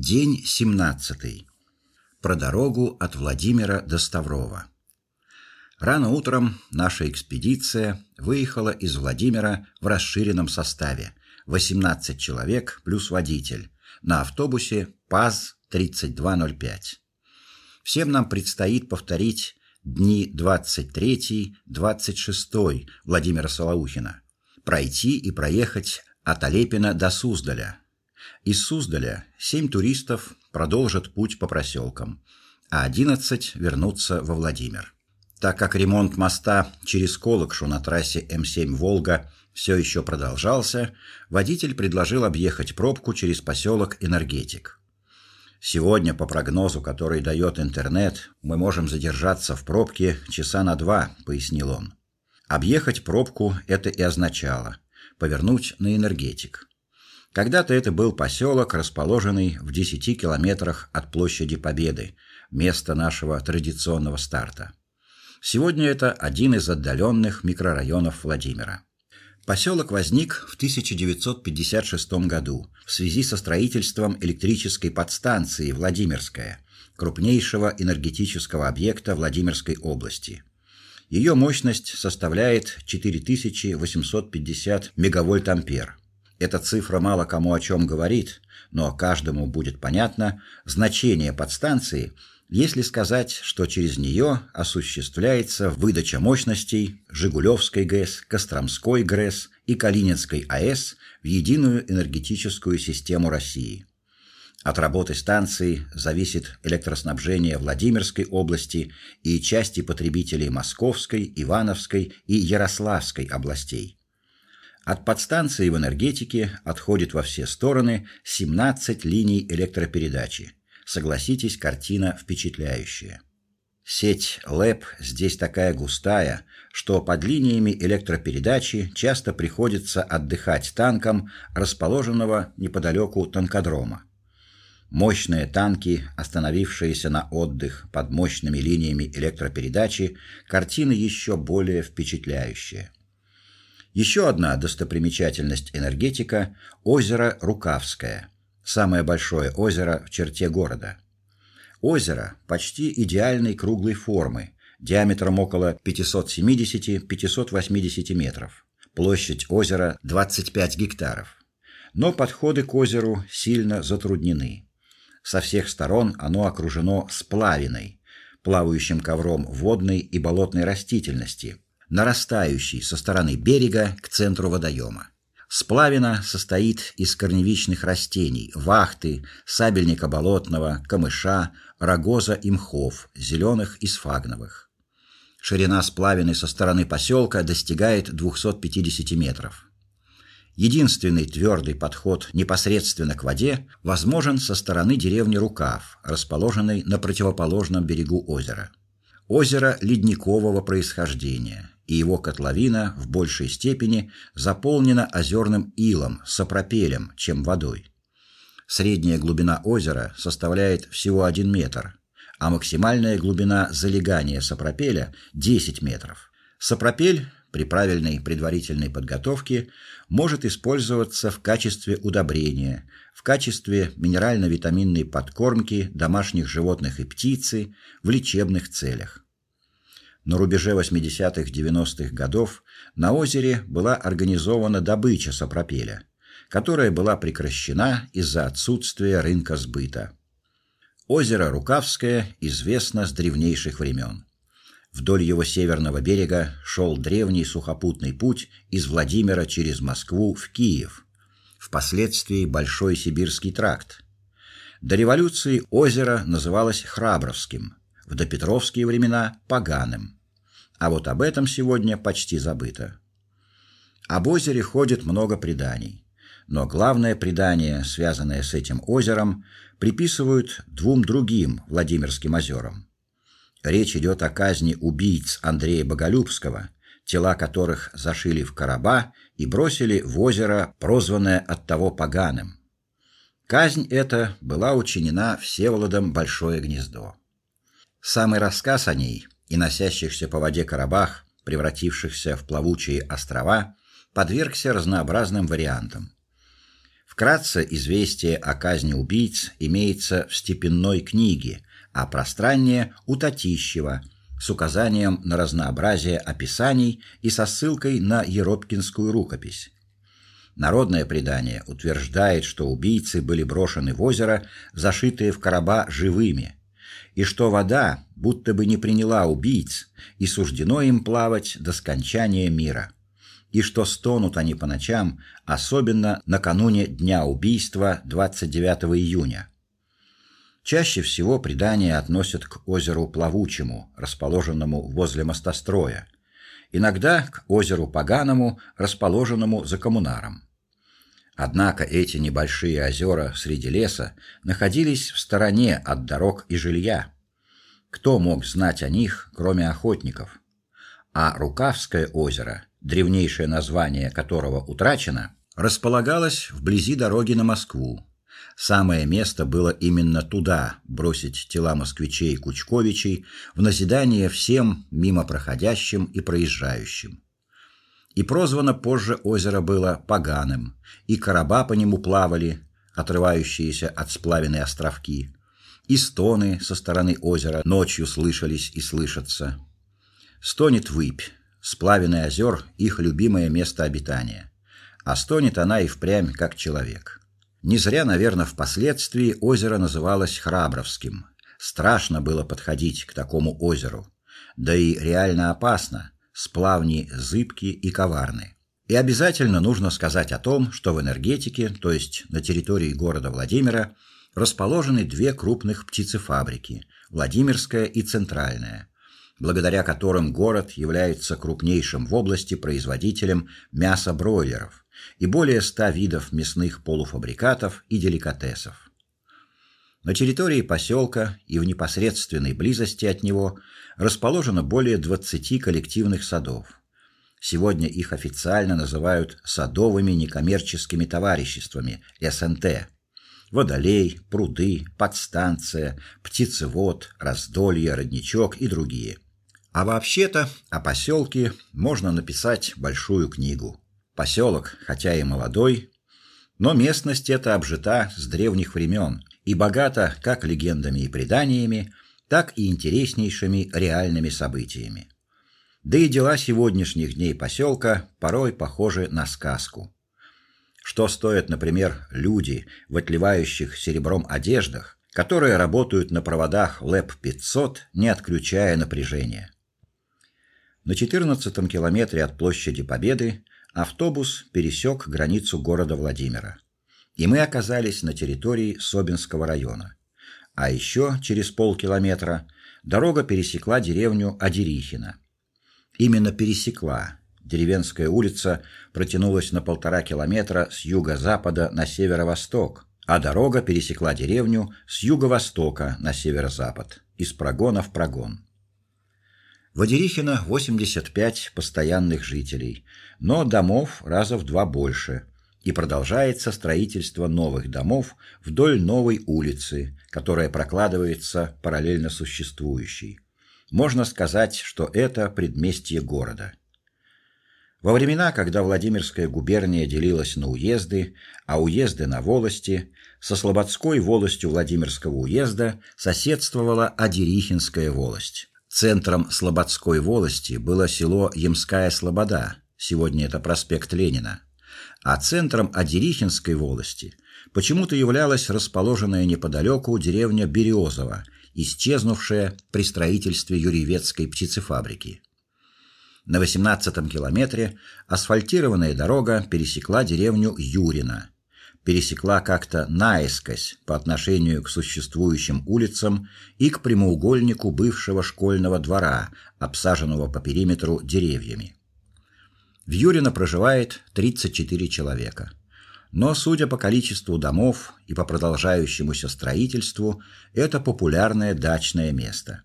День 17. Про дорогу от Владимира до Ставрова. Рано утром наша экспедиция выехала из Владимира в расширенном составе 18 человек плюс водитель на автобусе ПАЗ-3205. Всем нам предстоит повторить дни 23-26 Владимира Солоухина, пройти и проехать от Олепина до Суздаля из Суздаля семь туристов продолжат путь по проселкам, а одиннадцать вернутся во Владимир. Так как ремонт моста через Колокшу на трассе М7 Волга все еще продолжался, водитель предложил объехать пробку через поселок Энергетик. Сегодня, по прогнозу, который дает интернет, мы можем задержаться в пробке часа на два, пояснил он. Объехать пробку это и означало повернуть на Энергетик. Когда-то это был поселок, расположенный в 10 километрах от площади Победы, места нашего традиционного старта. Сегодня это один из отдаленных микрорайонов Владимира. Поселок возник в 1956 году в связи со строительством электрической подстанции Владимирская, крупнейшего энергетического объекта Владимирской области. Ее мощность составляет 4850 мегавольт-ампер. Эта цифра мало кому о чем говорит, но каждому будет понятно значение подстанции, если сказать, что через нее осуществляется выдача мощностей Жигулевской ГЭС, Костромской ГРЭС и Калининской АЭС в единую энергетическую систему России. От работы станции зависит электроснабжение Владимирской области и части потребителей Московской, Ивановской и Ярославской областей. От подстанции в энергетике отходит во все стороны 17 линий электропередачи. Согласитесь, картина впечатляющая. Сеть ЛЭП здесь такая густая, что под линиями электропередачи часто приходится отдыхать танкам, расположенного неподалеку танкодрома. Мощные танки, остановившиеся на отдых под мощными линиями электропередачи, картина еще более впечатляющая. Еще одна достопримечательность энергетика озеро Рукавское, самое большое озеро в черте города. Озеро почти идеальной круглой формы, диаметром около 570-580 метров. Площадь озера 25 гектаров. Но подходы к озеру сильно затруднены. Со всех сторон оно окружено сплавиной, плавающим ковром водной и болотной растительности нарастающий со стороны берега к центру водоема. Сплавина состоит из корневищных растений: вахты, сабельника болотного, камыша, рогоза и мхов, зеленых и сфагновых. Ширина сплавины со стороны поселка достигает 250 метров. Единственный твердый подход непосредственно к воде возможен со стороны деревни Рукав, расположенной на противоположном берегу озера. Озеро ледникового происхождения и его котловина в большей степени заполнена озерным илом, сапропелем, чем водой. Средняя глубина озера составляет всего 1 метр, а максимальная глубина залегания сапропеля 10 метров. Сапропель при правильной предварительной подготовке может использоваться в качестве удобрения, в качестве минерально-витаминной подкормки домашних животных и птицы в лечебных целях. На рубеже 80-х-90-х годов на озере была организована добыча сапропеля, которая была прекращена из-за отсутствия рынка сбыта. Озеро Рукавское известно с древнейших времен. Вдоль его северного берега шел древний сухопутный путь из Владимира через Москву в Киев, впоследствии Большой сибирский тракт. До революции озеро называлось Храбровским, в допетровские времена Поганым. А вот об этом сегодня почти забыто. Об озере ходит много преданий, но главное предание, связанное с этим озером, приписывают двум другим Владимирским озерам. Речь идет о казни убийц Андрея Боголюбского, тела которых зашили в короба и бросили в озеро, прозванное оттого поганым. Казнь эта была учинена Всеволодом Большое гнездо. Самый рассказ о ней и носящихся по воде коробах, превратившихся в плавучие острова, подвергся разнообразным вариантам. Вкратце известие о казни убийц имеется в степенной книге, а пространнее у Татищева с указанием на разнообразие описаний и со ссылкой на Еропкинскую рукопись. Народное предание утверждает, что убийцы были брошены в озеро, зашитые в короба живыми, и что вода будто бы не приняла убийц, и суждено им плавать до скончания мира и что стонут они по ночам, особенно накануне дня убийства 29 июня. Чаще всего предания относят к озеру Плавучему, расположенному возле мостостроя, иногда к озеру Поганому, расположенному за коммунаром. Однако эти небольшие озера среди леса находились в стороне от дорог и жилья. Кто мог знать о них, кроме охотников? А Рукавское озеро древнейшее название которого утрачено, располагалось вблизи дороги на Москву. Самое место было именно туда бросить тела москвичей и кучковичей в назидание всем мимо проходящим и проезжающим. И прозвано позже озеро было Поганым, и короба по нему плавали, отрывающиеся от сплавенной островки, и стоны со стороны озера ночью слышались и слышатся. Стонет выпь, Сплавенные озер — их любимое место обитания. А стонет она и впрямь как человек. Не зря, наверное, впоследствии озеро называлось Храбровским. Страшно было подходить к такому озеру. Да и реально опасно. Сплавни зыбкие и коварны. И обязательно нужно сказать о том, что в энергетике, то есть на территории города Владимира, расположены две крупных птицефабрики: Владимирская и Центральная благодаря которым город является крупнейшим в области производителем мяса бройлеров и более ста видов мясных полуфабрикатов и деликатесов. На территории поселка и в непосредственной близости от него расположено более 20 коллективных садов. Сегодня их официально называют садовыми некоммерческими товариществами СНТ. Водолей, пруды, подстанция, птицевод, раздолье, родничок и другие. А вообще-то о поселке можно написать большую книгу. Поселок, хотя и молодой, но местность эта обжита с древних времен и богата как легендами и преданиями, так и интереснейшими реальными событиями. Да и дела сегодняшних дней поселка порой похожи на сказку. Что стоят, например, люди в отливающих серебром одеждах, которые работают на проводах ЛЭП-500, не отключая напряжение. На 14 километре от площади Победы автобус пересек границу города Владимира. И мы оказались на территории Собинского района. А еще через полкилометра дорога пересекла деревню Адерихино. Именно пересекла. Деревенская улица протянулась на полтора километра с юго-запада на северо-восток, а дорога пересекла деревню с юго-востока на северо-запад, из прогона в прогон. В Одерихино 85 постоянных жителей, но домов раза в два больше. И продолжается строительство новых домов вдоль новой улицы, которая прокладывается параллельно существующей. Можно сказать, что это предместье города. Во времена, когда Владимирская губерния делилась на уезды, а уезды на волости, со Слободской волостью Владимирского уезда соседствовала Одерихинская волость. Центром Слободской волости было село Ямская Слобода, сегодня это проспект Ленина, а центром Одерихинской волости почему-то являлась расположенная неподалеку деревня Березово, исчезнувшая при строительстве Юрьевецкой птицефабрики. На 18 километре асфальтированная дорога пересекла деревню Юрино пересекла как-то наискось по отношению к существующим улицам и к прямоугольнику бывшего школьного двора, обсаженного по периметру деревьями. В Юрино проживает 34 человека. Но, судя по количеству домов и по продолжающемуся строительству, это популярное дачное место.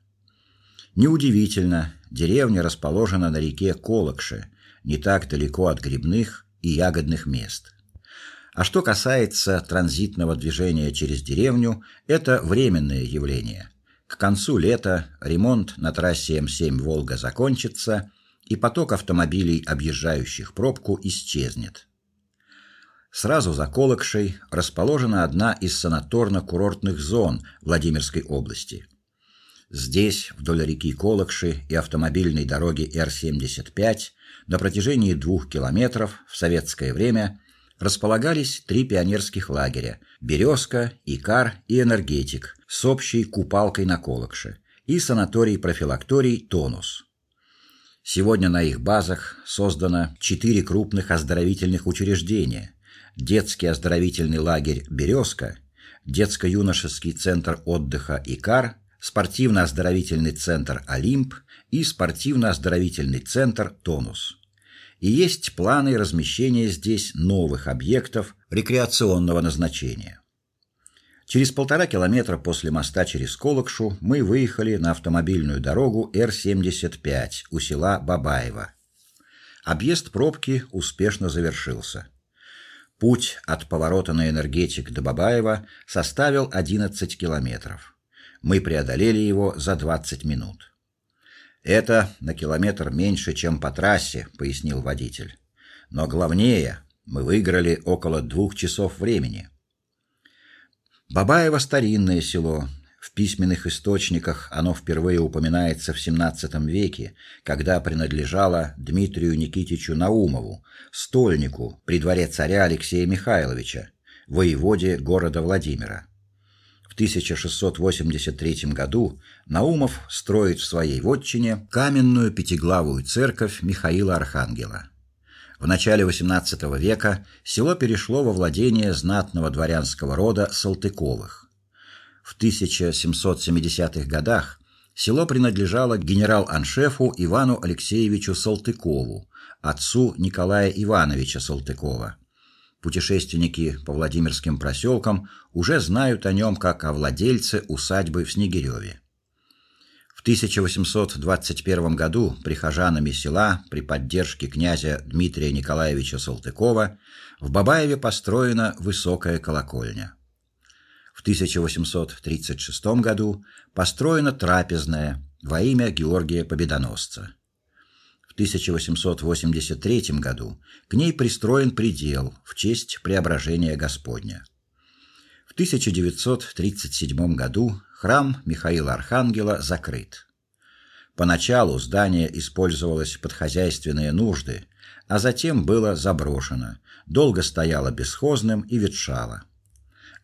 Неудивительно, деревня расположена на реке Колокше, не так далеко от грибных и ягодных мест. А что касается транзитного движения через деревню, это временное явление. К концу лета ремонт на трассе М7 Волга закончится, и поток автомобилей, объезжающих пробку, исчезнет. Сразу за Колокшей расположена одна из санаторно-курортных зон Владимирской области. Здесь, вдоль реки Колокши и автомобильной дороги Р-75, на протяжении двух километров в советское время располагались три пионерских лагеря: Березка, Икар и Энергетик с общей купалкой на Колокше и санаторий-профилакторий Тонус. Сегодня на их базах создано четыре крупных оздоровительных учреждения: детский оздоровительный лагерь Березка, детско-юношеский центр отдыха Икар, спортивно-оздоровительный центр Олимп и спортивно-оздоровительный центр Тонус. И есть планы размещения здесь новых объектов рекреационного назначения. Через полтора километра после моста через Колокшу мы выехали на автомобильную дорогу Р-75 у села Бабаево. Объезд пробки успешно завершился. Путь от поворота на энергетик до Бабаева составил 11 километров. Мы преодолели его за 20 минут. Это на километр меньше, чем по трассе, пояснил водитель. Но главнее, мы выиграли около двух часов времени. Бабаево старинное село, в письменных источниках оно впервые упоминается в XVII веке, когда принадлежало Дмитрию Никитичу Наумову, стольнику при дворе царя Алексея Михайловича, воеводе города Владимира. В 1683 году Наумов строит в своей вотчине каменную пятиглавую церковь Михаила Архангела. В начале XVIII века село перешло во владение знатного дворянского рода Салтыковых. В 1770-х годах село принадлежало генерал-аншефу Ивану Алексеевичу Салтыкову, отцу Николая Ивановича Салтыкова. Путешественники по Владимирским проселкам уже знают о нем как о владельце усадьбы в Снегиреве. В 1821 году прихожанами села при поддержке князя Дмитрия Николаевича Салтыкова в Бабаеве построена высокая колокольня. В 1836 году построена трапезная во имя Георгия Победоносца. В 1883 году к ней пристроен предел в честь Преображения Господня. В 1937 году храм Михаила Архангела закрыт. Поначалу здание использовалось под хозяйственные нужды, а затем было заброшено, долго стояло бесхозным и ветшало.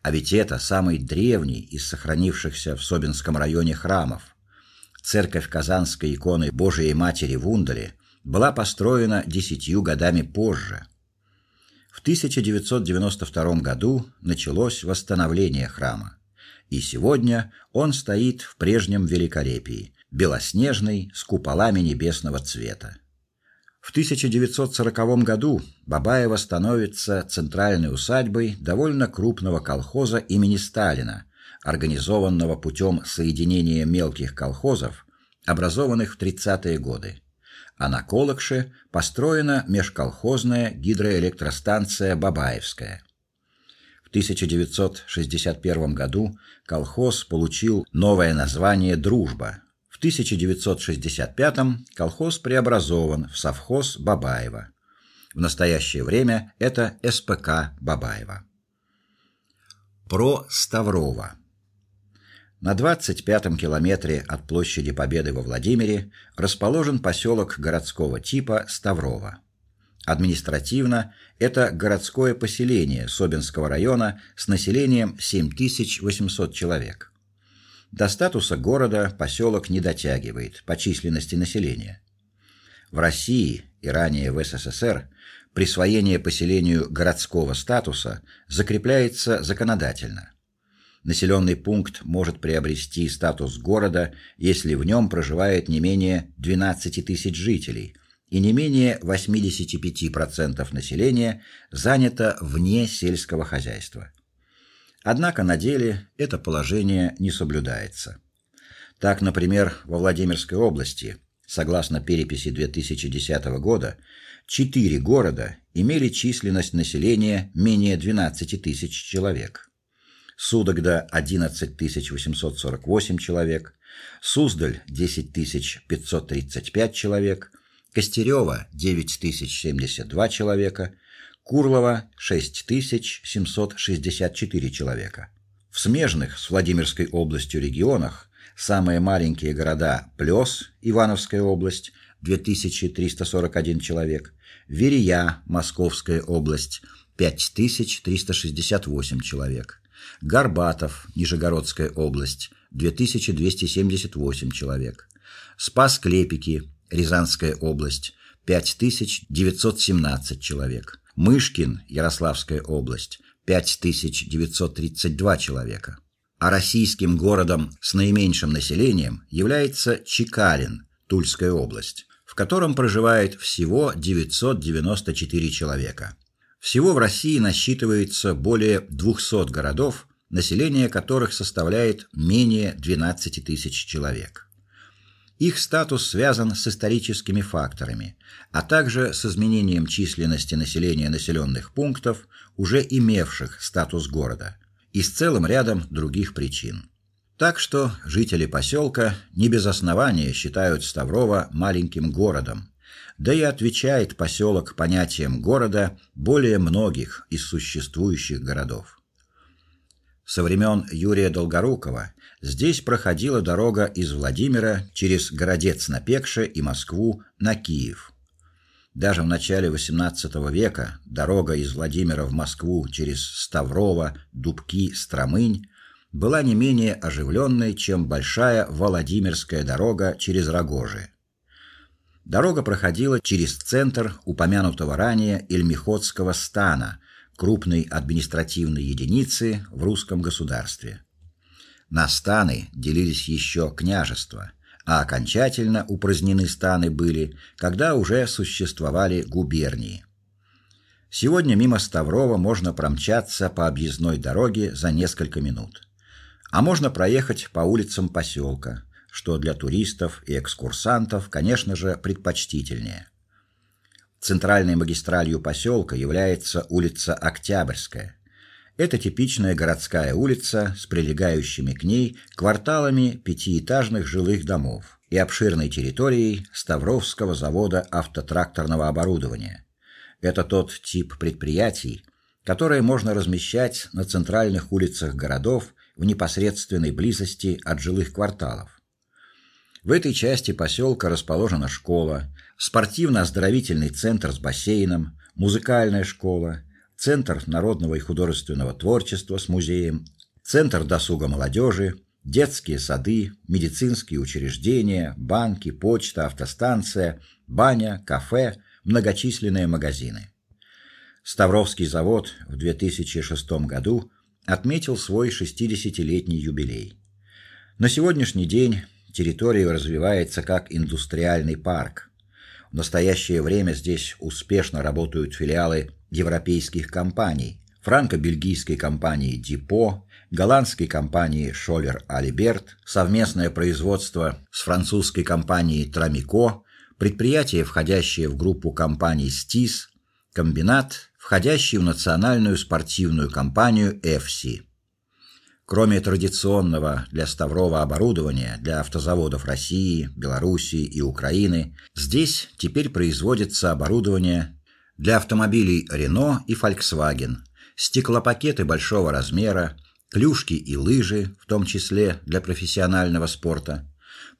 А ведь это самый древний из сохранившихся в Собинском районе храмов. Церковь Казанской иконы Божией Матери в Ундале была построена десятью годами позже. В 1992 году началось восстановление храма, и сегодня он стоит в прежнем великолепии, белоснежный, с куполами небесного цвета. В 1940 году Бабаево становится центральной усадьбой довольно крупного колхоза имени Сталина, организованного путем соединения мелких колхозов, образованных в 30-е годы. А на Колокше построена межколхозная гидроэлектростанция Бабаевская. В 1961 году колхоз получил новое название Дружба, 1965-м колхоз преобразован в совхоз Бабаево. В настоящее время это СПК Бабаево. Про Ставрово. На 25-м километре от площади Победы во Владимире расположен поселок городского типа Ставрово. Административно это городское поселение Собинского района с населением 7800 человек. До статуса города поселок не дотягивает по численности населения. В России и ранее в СССР присвоение поселению городского статуса закрепляется законодательно. Населенный пункт может приобрести статус города, если в нем проживает не менее 12 тысяч жителей и не менее 85% населения занято вне сельского хозяйства. Однако на деле это положение не соблюдается. Так, например, во Владимирской области, согласно переписи 2010 года, четыре города имели численность населения менее 12 тысяч человек. Судогда 11 848 человек, Суздаль 10 535 человек, Костерево 9 072 человека, Курлово 6764 человека. В смежных с Владимирской областью регионах самые маленькие города Плёс, Ивановская область 2341 человек, Верия, Московская область 5368 человек, Горбатов, Нижегородская область 2278 человек, Спас-Клепики, Рязанская область 5917 человек, Мышкин, Ярославская область 5932 человека. А российским городом с наименьшим населением является Чекалин, Тульская область, в котором проживает всего 994 человека. Всего в России насчитывается более 200 городов, население которых составляет менее 12 тысяч человек. Их статус связан с историческими факторами, а также с изменением численности населения населенных пунктов, уже имевших статус города, и с целым рядом других причин. Так что жители поселка не без основания считают Ставрово маленьким городом. Да и отвечает поселок понятиям города более многих из существующих городов. Со времен Юрия Долгорукова здесь проходила дорога из Владимира через Городец на Пекше и Москву на Киев. Даже в начале XVIII века дорога из Владимира в Москву через Ставрово, Дубки, Стромынь была не менее оживленной, чем большая Владимирская дорога через Рогожи. Дорога проходила через центр упомянутого ранее Эльмихотского стана, крупной административной единицы в русском государстве. На станы делились еще княжества, а окончательно упразднены станы были, когда уже существовали губернии. Сегодня мимо Ставрова можно промчаться по объездной дороге за несколько минут а можно проехать по улицам поселка, что для туристов и экскурсантов, конечно же, предпочтительнее. Центральной магистралью поселка является улица Октябрьская. Это типичная городская улица с прилегающими к ней кварталами пятиэтажных жилых домов и обширной территорией Ставровского завода автотракторного оборудования. Это тот тип предприятий, которые можно размещать на центральных улицах городов в непосредственной близости от жилых кварталов. В этой части поселка расположена школа, спортивно-оздоровительный центр с бассейном, музыкальная школа, центр народного и художественного творчества с музеем, центр досуга молодежи, детские сады, медицинские учреждения, банки, почта, автостанция, баня, кафе, многочисленные магазины. Ставровский завод в 2006 году отметил свой 60-летний юбилей. На сегодняшний день территория развивается как индустриальный парк. В настоящее время здесь успешно работают филиалы европейских компаний: франко-бельгийской компании Дипо, голландской компании Scholler Alibert, совместное производство с французской компанией Tramiko, предприятие, входящее в группу компаний Stis, комбинат входящий в национальную спортивную компанию FC. Кроме традиционного для Ставрова оборудования для автозаводов России, Белоруссии и Украины, здесь теперь производится оборудование для автомобилей Renault и Volkswagen, стеклопакеты большого размера, клюшки и лыжи, в том числе для профессионального спорта,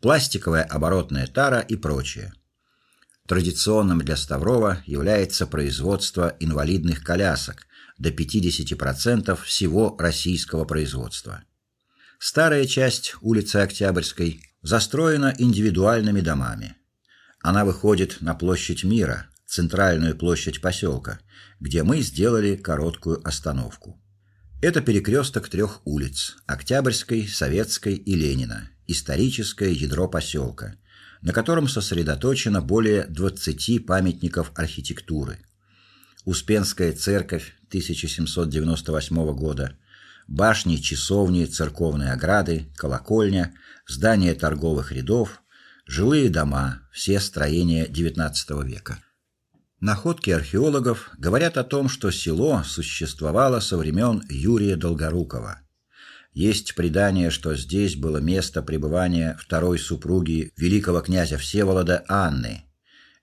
пластиковая оборотная тара и прочее. Традиционным для Ставрова является производство инвалидных колясок до 50% всего российского производства. Старая часть улицы Октябрьской застроена индивидуальными домами. Она выходит на площадь Мира, центральную площадь поселка, где мы сделали короткую остановку. Это перекресток трех улиц: Октябрьской, Советской и Ленина, историческое ядро поселка – на котором сосредоточено более 20 памятников архитектуры. Успенская церковь 1798 года, башни, часовни, церковные ограды, колокольня, здания торговых рядов, жилые дома, все строения XIX века. Находки археологов говорят о том, что село существовало со времен Юрия Долгорукова. Есть предание, что здесь было место пребывания второй супруги великого князя Всеволода Анны.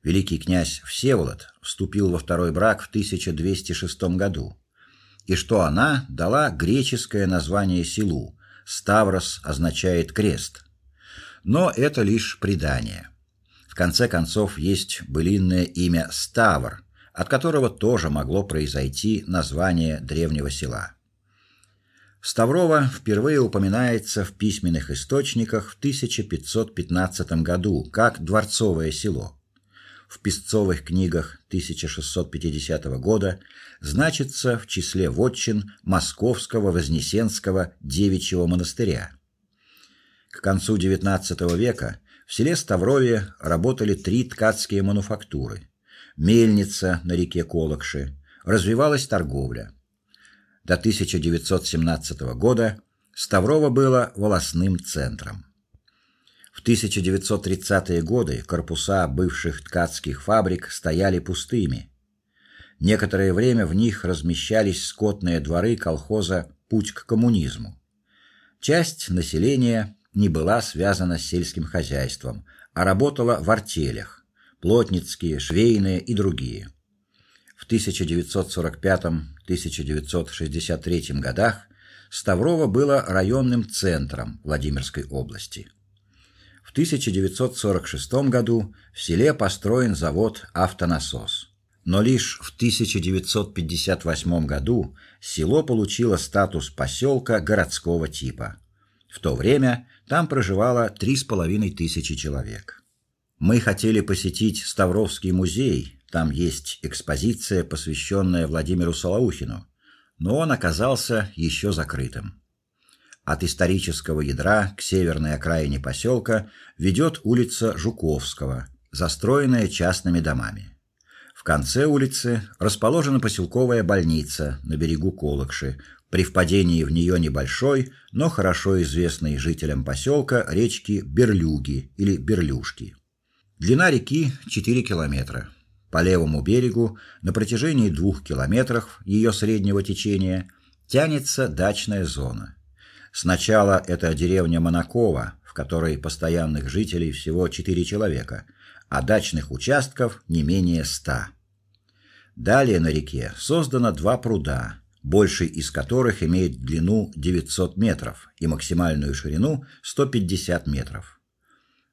Великий князь Всеволод вступил во второй брак в 1206 году, и что она дала греческое название селу. Ставрос означает крест. Но это лишь предание. Конце концов есть былинное имя Ставр, от которого тоже могло произойти название древнего села. Ставрово впервые упоминается в письменных источниках в 1515 году как дворцовое село. В песцовых книгах 1650 года значится в числе вотчин Московского Вознесенского девичьего монастыря. К концу XIX века в селе Ставрове работали три ткацкие мануфактуры мельница на реке Колокши, развивалась торговля. До 1917 года Ставрово было волосным центром. В 1930-е годы корпуса бывших ткацких фабрик стояли пустыми. Некоторое время в них размещались скотные дворы колхоза Путь к коммунизму. Часть населения не была связана с сельским хозяйством, а работала в артелях плотницкие, швейные и другие. В 1945-1963 годах Ставрово было районным центром Владимирской области. В 1946 году в селе построен завод Автонасос. Но лишь в 1958 году село получило статус поселка городского типа. В то время там проживало три с половиной тысячи человек. Мы хотели посетить Ставровский музей. Там есть экспозиция, посвященная Владимиру Солоухину, но он оказался еще закрытым. От исторического ядра к северной окраине поселка ведет улица Жуковского, застроенная частными домами. В конце улицы расположена поселковая больница на берегу Колокши, при впадении в нее небольшой, но хорошо известной жителям поселка речки Берлюги или Берлюшки. Длина реки 4 километра. По левому берегу на протяжении двух километров ее среднего течения тянется дачная зона. Сначала это деревня Монакова, в которой постоянных жителей всего 4 человека, а дачных участков не менее 100. Далее на реке создано два пруда, больший из которых имеет длину 900 метров и максимальную ширину 150 метров.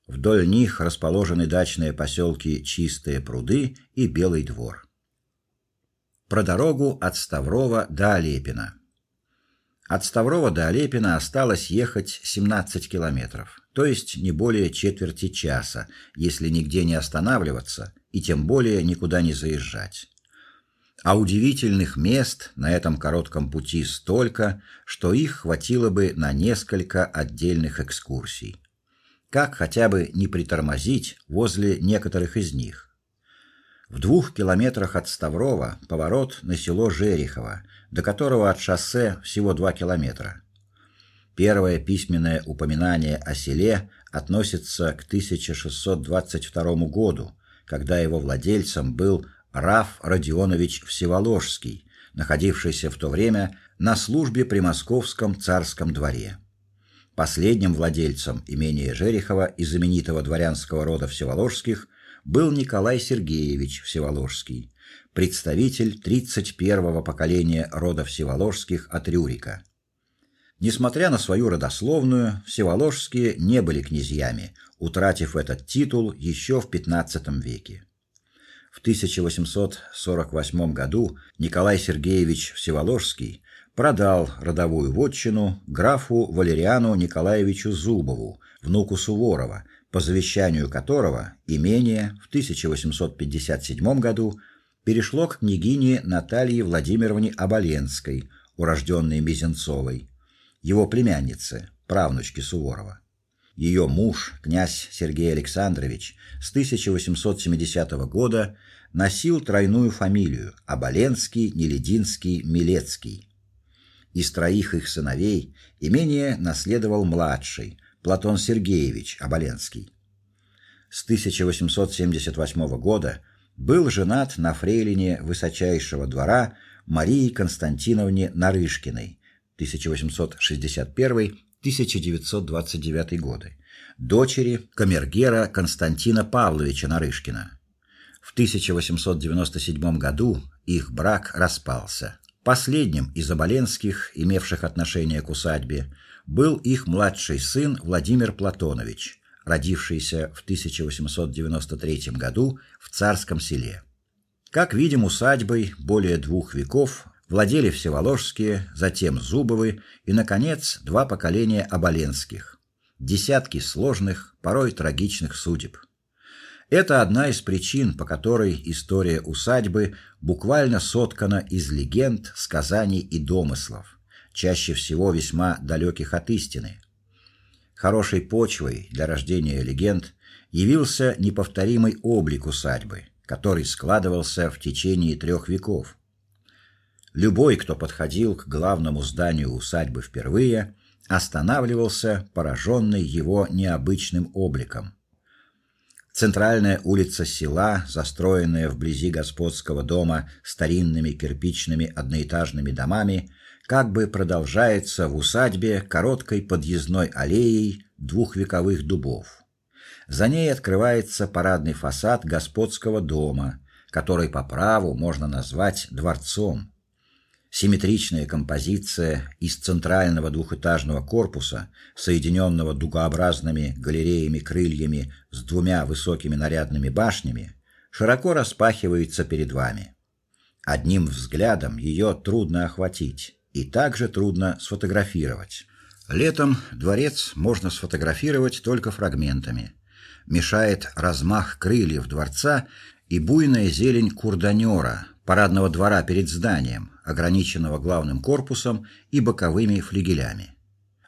Вдоль них расположены дачные поселки Чистые пруды и Белый двор. Про дорогу от Ставрова до Олепина. От Ставрова до Олепина осталось ехать 17 километров, то есть не более четверти часа, если нигде не останавливаться и тем более никуда не заезжать. А удивительных мест на этом коротком пути столько, что их хватило бы на несколько отдельных экскурсий как хотя бы не притормозить возле некоторых из них. В двух километрах от Ставрова поворот на село Жерехово, до которого от шоссе всего два километра. Первое письменное упоминание о селе относится к 1622 году, когда его владельцем был Раф Родионович Всеволожский, находившийся в то время на службе при московском царском дворе. Последним владельцем имения Жерехова и знаменитого дворянского рода Всеволожских был Николай Сергеевич Всеволожский, представитель 31-го поколения рода Всеволожских от Рюрика. Несмотря на свою родословную, Всеволожские не были князьями, утратив этот титул еще в XV веке. В 1848 году Николай Сергеевич Всеволожский продал родовую вотчину графу Валериану Николаевичу Зубову, внуку Суворова, по завещанию которого имение в 1857 году перешло к княгине Наталье Владимировне Оболенской, урожденной Мизенцовой, его племяннице, правнучке Суворова. Ее муж, князь Сергей Александрович, с 1870 года носил тройную фамилию Оболенский, Нелединский, Милецкий. Из троих их сыновей имение наследовал младший Платон Сергеевич Оболенский. С 1878 года был женат на фрейлине высочайшего двора Марии Константиновне Нарышкиной 1861-1929 годы, дочери камергера Константина Павловича Нарышкина. В 1897 году их брак распался. Последним из оболенских, имевших отношение к усадьбе, был их младший сын Владимир Платонович, родившийся в 1893 году в Царском селе. Как видим, усадьбой более двух веков владели всеволожские, затем Зубовы и наконец два поколения оболенских. Десятки сложных, порой трагичных судеб. Это одна из причин, по которой история усадьбы буквально соткана из легенд, сказаний и домыслов, чаще всего весьма далеких от истины. Хорошей почвой для рождения легенд явился неповторимый облик усадьбы, который складывался в течение трех веков. Любой, кто подходил к главному зданию усадьбы впервые, останавливался, пораженный его необычным обликом. Центральная улица села, застроенная вблизи господского дома старинными кирпичными одноэтажными домами, как бы продолжается в усадьбе короткой подъездной аллеей двухвековых дубов. За ней открывается парадный фасад господского дома, который по праву можно назвать дворцом. Симметричная композиция из центрального двухэтажного корпуса, соединенного дугообразными галереями-крыльями с двумя высокими нарядными башнями, широко распахивается перед вами. Одним взглядом ее трудно охватить и также трудно сфотографировать. Летом дворец можно сфотографировать только фрагментами. Мешает размах крыльев дворца и буйная зелень курданера, парадного двора перед зданием, ограниченного главным корпусом и боковыми флигелями.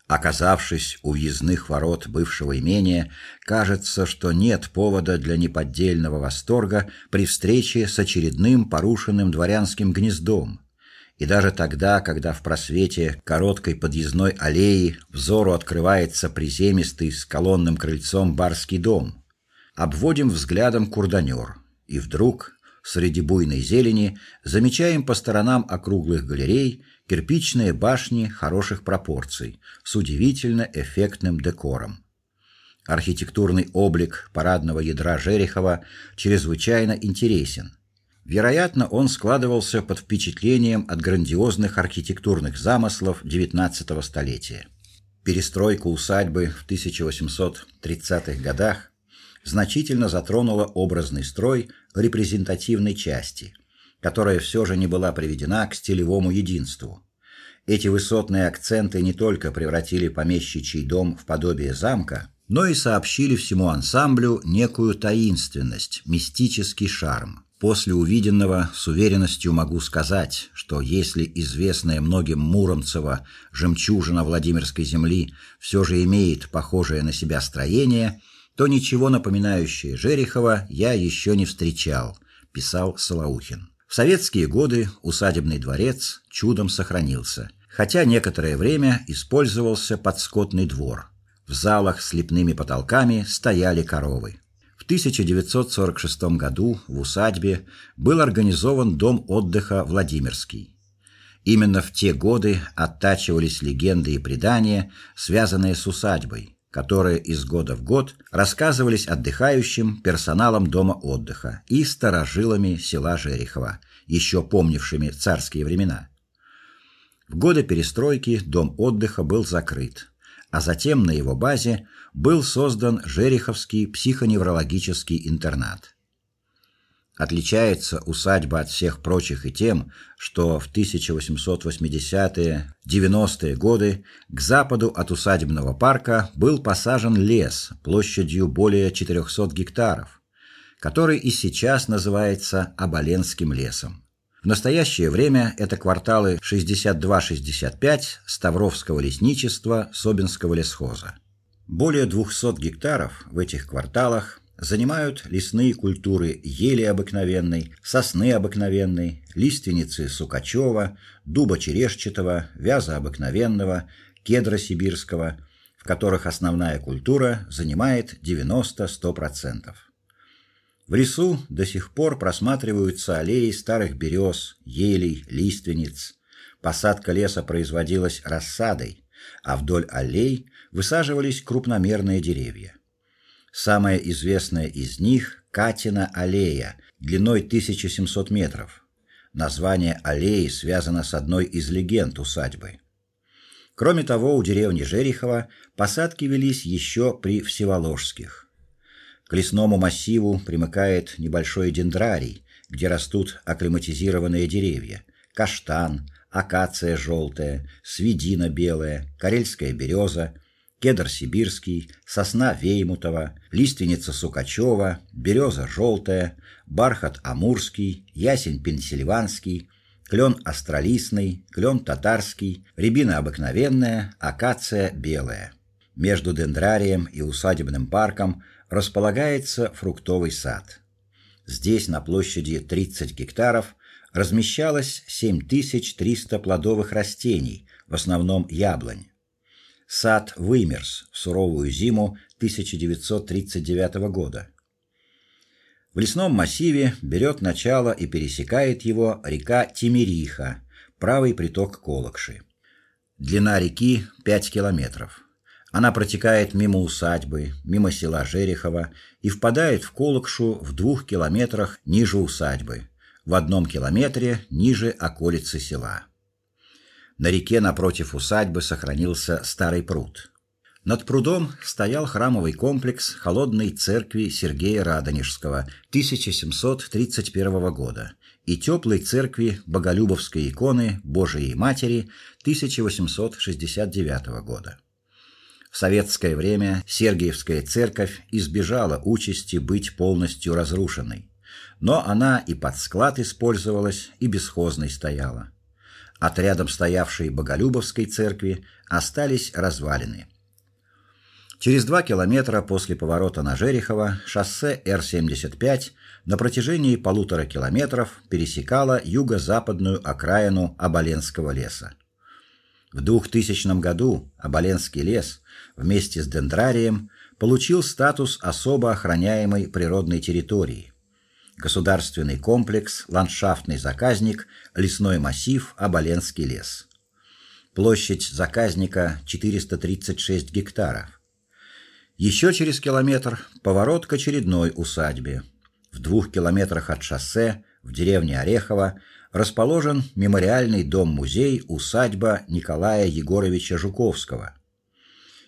Оказавшись у въездных ворот бывшего имения, кажется, что нет повода для неподдельного восторга при встрече с очередным порушенным дворянским гнездом. И даже тогда, когда в просвете короткой подъездной аллеи взору открывается приземистый с колонным крыльцом барский дом, обводим взглядом курданер, и вдруг среди буйной зелени замечаем по сторонам округлых галерей кирпичные башни хороших пропорций с удивительно эффектным декором. Архитектурный облик парадного ядра Жерехова чрезвычайно интересен. Вероятно, он складывался под впечатлением от грандиозных архитектурных замыслов XIX столетия. Перестройка усадьбы в 1830-х годах значительно затронула образный строй репрезентативной части, которая все же не была приведена к стилевому единству. Эти высотные акценты не только превратили помещичий дом в подобие замка, но и сообщили всему ансамблю некую таинственность, мистический шарм. После увиденного с уверенностью могу сказать, что если известная многим Муромцева жемчужина Владимирской земли все же имеет похожее на себя строение, то ничего напоминающее Жерехова я еще не встречал, писал Солоухин. В советские годы усадебный дворец чудом сохранился, хотя некоторое время использовался под скотный двор. В залах с лепными потолками стояли коровы. В 1946 году в усадьбе был организован дом отдыха Владимирский. Именно в те годы оттачивались легенды и предания, связанные с усадьбой которые из года в год рассказывались отдыхающим, персоналом дома отдыха и старожилами села Жерехово, еще помнившими царские времена. В годы перестройки дом отдыха был закрыт, а затем на его базе был создан Жереховский психоневрологический интернат. Отличается усадьба от всех прочих и тем, что в 1880-е, 90-е годы к западу от усадебного парка был посажен лес площадью более 400 гектаров, который и сейчас называется Оболенским лесом. В настоящее время это кварталы 62-65 Ставровского лесничества Собинского лесхоза. Более 200 гектаров в этих кварталах занимают лесные культуры ели обыкновенной, сосны обыкновенной, лиственницы сукачева, дуба черешчатого, вяза обыкновенного, кедра сибирского, в которых основная культура занимает 90-100%. В лесу до сих пор просматриваются аллеи старых берез, елей, лиственниц. Посадка леса производилась рассадой, а вдоль аллей высаживались крупномерные деревья. Самая известная из них Катина аллея, длиной 1700 метров. Название аллеи связано с одной из легенд усадьбы. Кроме того, у деревни Жерихова посадки велись еще при Всеволожских. К лесному массиву примыкает небольшой дендрарий, где растут акклиматизированные деревья: каштан, акация желтая, свидина белая, карельская береза, кедр сибирский, сосна веймутова, лиственница сукачева, береза желтая, бархат амурский, ясень пенсильванский, клен астролистный, клен татарский, рябина обыкновенная, акация белая. Между дендрарием и усадебным парком располагается фруктовый сад. Здесь на площади 30 гектаров размещалось 7300 плодовых растений, в основном яблонь. Сад вымерз в суровую зиму 1939 года. В лесном массиве берет начало и пересекает его река Тимириха, правый приток Колокши. Длина реки 5 километров. Она протекает мимо усадьбы, мимо села Жерехово и впадает в Колокшу в двух километрах ниже усадьбы, в одном километре ниже околицы села. На реке напротив усадьбы сохранился старый пруд. Над прудом стоял храмовый комплекс холодной церкви Сергея Радонежского 1731 года и теплой церкви Боголюбовской иконы Божией Матери 1869 года. В советское время Сергиевская церковь избежала участи быть полностью разрушенной, но она и под склад использовалась, и бесхозной стояла. От рядом стоявшей Боголюбовской церкви остались развалины. Через два километра после поворота на Жерехово шоссе Р-75 на протяжении полутора километров пересекало юго-западную окраину Оболенского леса. В 2000 году Оболенский лес вместе с дендрарием получил статус особо охраняемой природной территории. Государственный комплекс, ландшафтный заказник, лесной массив Оболенский лес. Площадь заказника 436 гектаров. Еще через километр поворот к очередной усадьбе. В двух километрах от шоссе, в деревне Орехово, расположен мемориальный дом-музей усадьба Николая Егоровича Жуковского.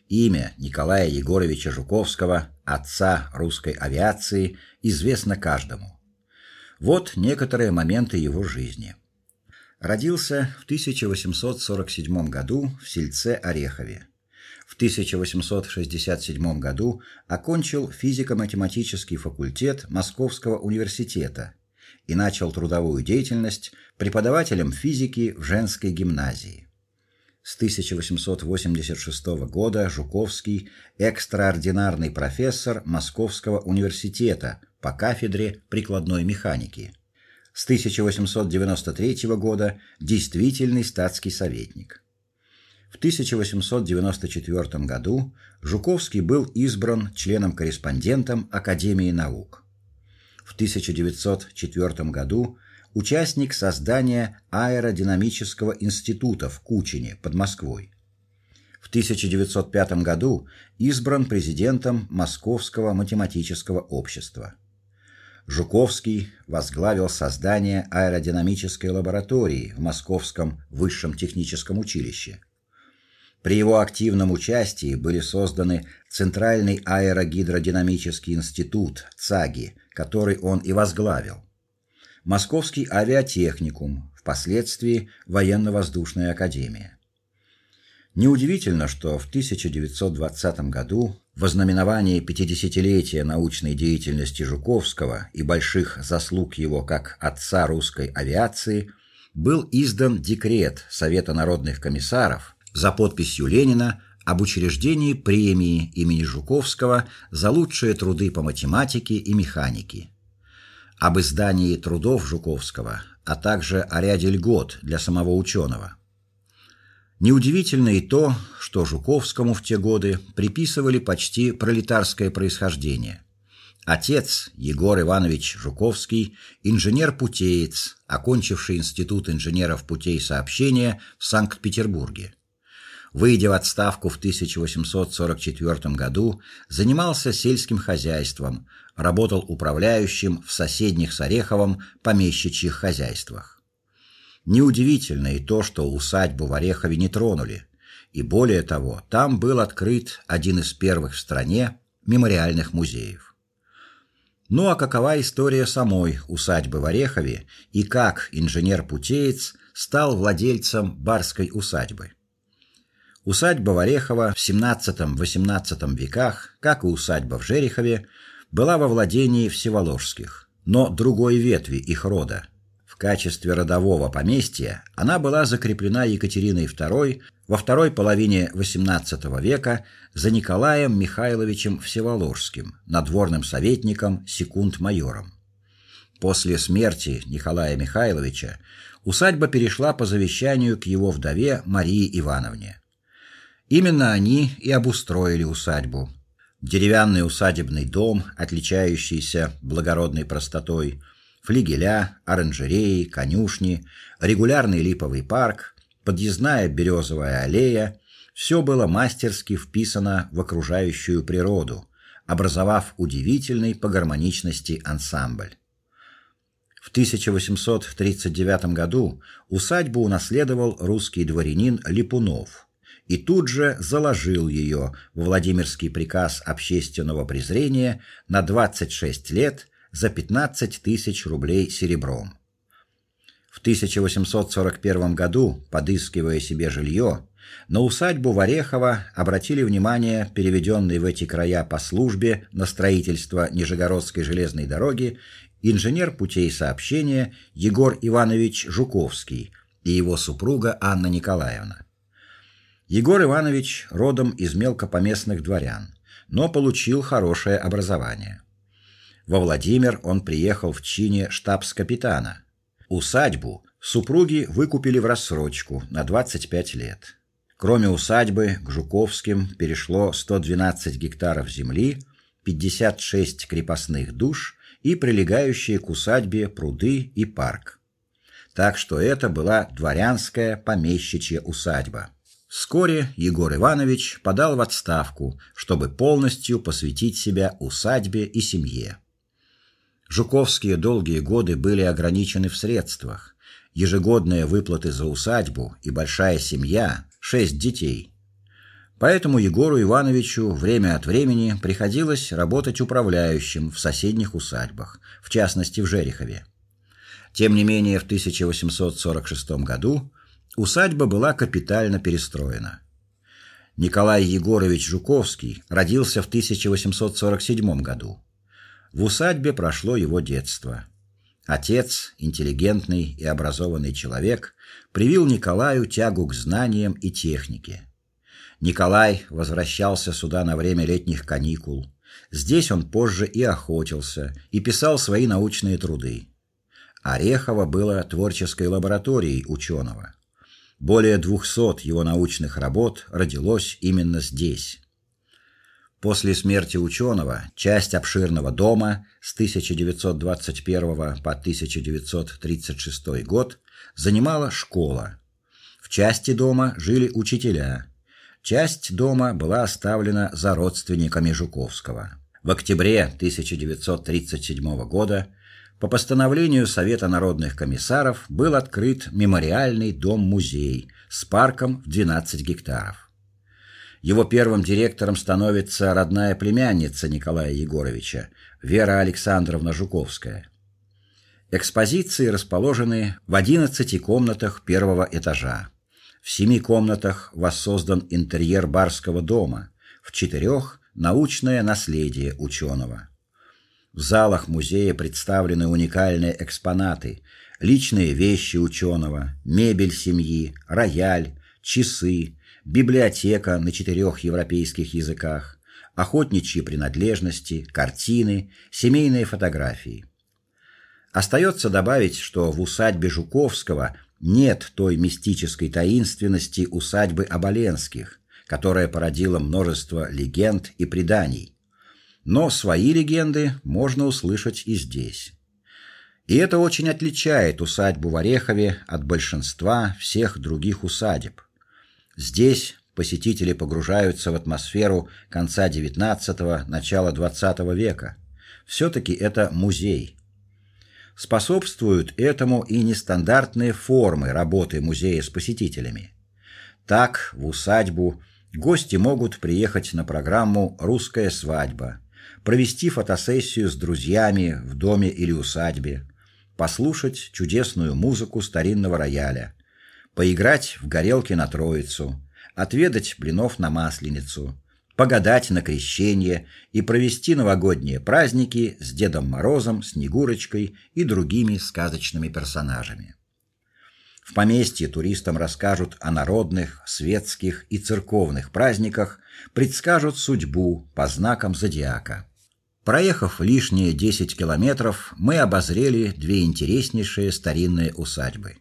Имя Николая Егоровича Жуковского, отца русской авиации, известно каждому. Вот некоторые моменты его жизни. Родился в 1847 году в сельце Орехове. В 1867 году окончил физико-математический факультет Московского университета и начал трудовую деятельность преподавателем физики в женской гимназии. С 1886 года Жуковский экстраординарный профессор Московского университета по кафедре прикладной механики. С 1893 года действительный статский советник. В 1894 году Жуковский был избран членом-корреспондентом Академии наук. В 1904 году участник создания аэродинамического института в Кучине под Москвой. В 1905 году избран президентом Московского математического общества. Жуковский возглавил создание аэродинамической лаборатории в Московском высшем техническом училище. При его активном участии были созданы Центральный аэрогидродинамический институт ЦАГИ, который он и возглавил. Московский авиатехникум, впоследствии Военно-воздушная академия. Неудивительно, что в 1920 году в ознаменование 50-летия научной деятельности Жуковского и больших заслуг его как отца русской авиации был издан декрет Совета народных комиссаров за подписью Ленина об учреждении премии имени Жуковского за лучшие труды по математике и механике, об издании трудов Жуковского, а также о ряде льгот для самого ученого. Неудивительно и то, что Жуковскому в те годы приписывали почти пролетарское происхождение. Отец Егор Иванович Жуковский инженер-путеец, окончивший институт инженеров путей сообщения в Санкт-Петербурге. Выйдя в отставку в 1844 году, занимался сельским хозяйством, работал управляющим в соседних с Ореховым помещичьих хозяйствах. Неудивительно и то, что усадьбу в Орехове не тронули, и более того, там был открыт один из первых в стране мемориальных музеев. Ну а какова история самой усадьбы в Орехове и как инженер-путеец стал владельцем барской усадьбы? Усадьба в Орехово в XVII-XVIII веках, как и усадьба в Жерехове, была во владении всеволожских, но другой ветви их рода. Качестве родового поместья она была закреплена Екатериной II во второй половине XVIII века за Николаем Михайловичем Всеволожским, надворным советником, секунд-майором. После смерти Николая Михайловича усадьба перешла по завещанию к его вдове Марии Ивановне. Именно они и обустроили усадьбу. Деревянный усадебный дом, отличающийся благородной простотой, флигеля, оранжереи, конюшни, регулярный липовый парк, подъездная березовая аллея все было мастерски вписано в окружающую природу, образовав удивительный по гармоничности ансамбль. В 1839 году усадьбу унаследовал русский дворянин Липунов и тут же заложил ее в Владимирский приказ общественного презрения на 26 лет за 15 тысяч рублей серебром. В 1841 году, подыскивая себе жилье, на усадьбу в Орехово обратили внимание переведенный в эти края по службе на строительство Нижегородской железной дороги инженер путей сообщения Егор Иванович Жуковский и его супруга Анна Николаевна. Егор Иванович родом из мелкопоместных дворян, но получил хорошее образование. Во Владимир он приехал в чине штабс-капитана – Усадьбу супруги выкупили в рассрочку на 25 лет. Кроме усадьбы, к Жуковским перешло 112 гектаров земли, 56 крепостных душ и прилегающие к усадьбе пруды и парк. Так что это была дворянская помещичья усадьба. Вскоре Егор Иванович подал в отставку, чтобы полностью посвятить себя усадьбе и семье. Жуковские долгие годы были ограничены в средствах. Ежегодные выплаты за усадьбу и большая семья, шесть детей. Поэтому Егору Ивановичу время от времени приходилось работать управляющим в соседних усадьбах, в частности в Жерехове. Тем не менее, в 1846 году усадьба была капитально перестроена. Николай Егорович Жуковский родился в 1847 году. В усадьбе прошло его детство. Отец, интеллигентный и образованный человек, привил Николаю тягу к знаниям и технике. Николай возвращался сюда на время летних каникул. Здесь он позже и охотился, и писал свои научные труды. Орехово было творческой лабораторией ученого. Более двухсот его научных работ родилось именно здесь. После смерти ученого часть обширного дома с 1921 по 1936 год занимала школа. В части дома жили учителя. Часть дома была оставлена за родственниками Жуковского. В октябре 1937 года по постановлению Совета народных комиссаров был открыт мемориальный дом-музей с парком в 12 гектаров. Его первым директором становится родная племянница Николая Егоровича, Вера Александровна Жуковская. Экспозиции расположены в 11 комнатах первого этажа. В семи комнатах воссоздан интерьер барского дома, в четырех научное наследие ученого. В залах музея представлены уникальные экспонаты: личные вещи ученого, мебель семьи, рояль, часы, библиотека на четырех европейских языках, охотничьи принадлежности, картины, семейные фотографии. Остается добавить, что в усадьбе Жуковского нет той мистической таинственности усадьбы Оболенских, которая породила множество легенд и преданий. Но свои легенды можно услышать и здесь. И это очень отличает усадьбу в Орехове от большинства всех других усадеб. Здесь посетители погружаются в атмосферу конца XIX начала XX века. все таки это музей. Способствуют этому и нестандартные формы работы музея с посетителями. Так, в усадьбу гости могут приехать на программу Русская свадьба, провести фотосессию с друзьями в доме или усадьбе, послушать чудесную музыку старинного рояля, поиграть в горелки на Троицу, отведать блинов на Масленицу, погадать на крещение и провести новогодние праздники с Дедом Морозом, Снегурочкой и другими сказочными персонажами. В поместье туристам расскажут о народных, светских и церковных праздниках, предскажут судьбу по знакам зодиака. Проехав лишние 10 километров, мы обозрели две интереснейшие старинные усадьбы.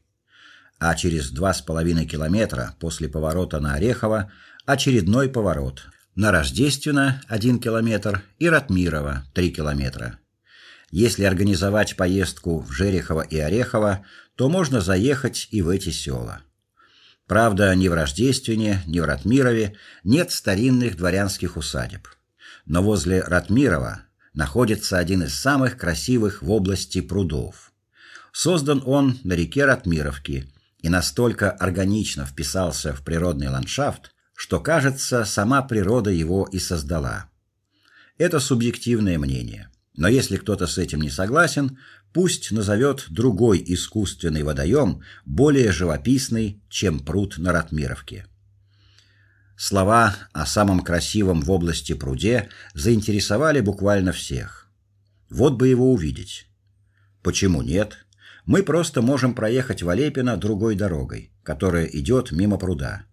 А через два с половиной километра после поворота на Орехово очередной поворот на Рождественно 1 километр и Ратмирово 3 километра. Если организовать поездку в Жерехово и Орехово, то можно заехать и в эти села. Правда, ни в Рождествене, ни в Ратмирове нет старинных дворянских усадеб. Но возле Ратмирова находится один из самых красивых в области прудов. Создан он на реке Ратмировки и настолько органично вписался в природный ландшафт, что, кажется, сама природа его и создала. Это субъективное мнение. Но если кто-то с этим не согласен, пусть назовет другой искусственный водоем, более живописный, чем пруд на Ратмировке. Слова о самом красивом в области пруде заинтересовали буквально всех. Вот бы его увидеть. Почему нет? Мы просто можем проехать в Олепино другой дорогой, которая идет мимо пруда.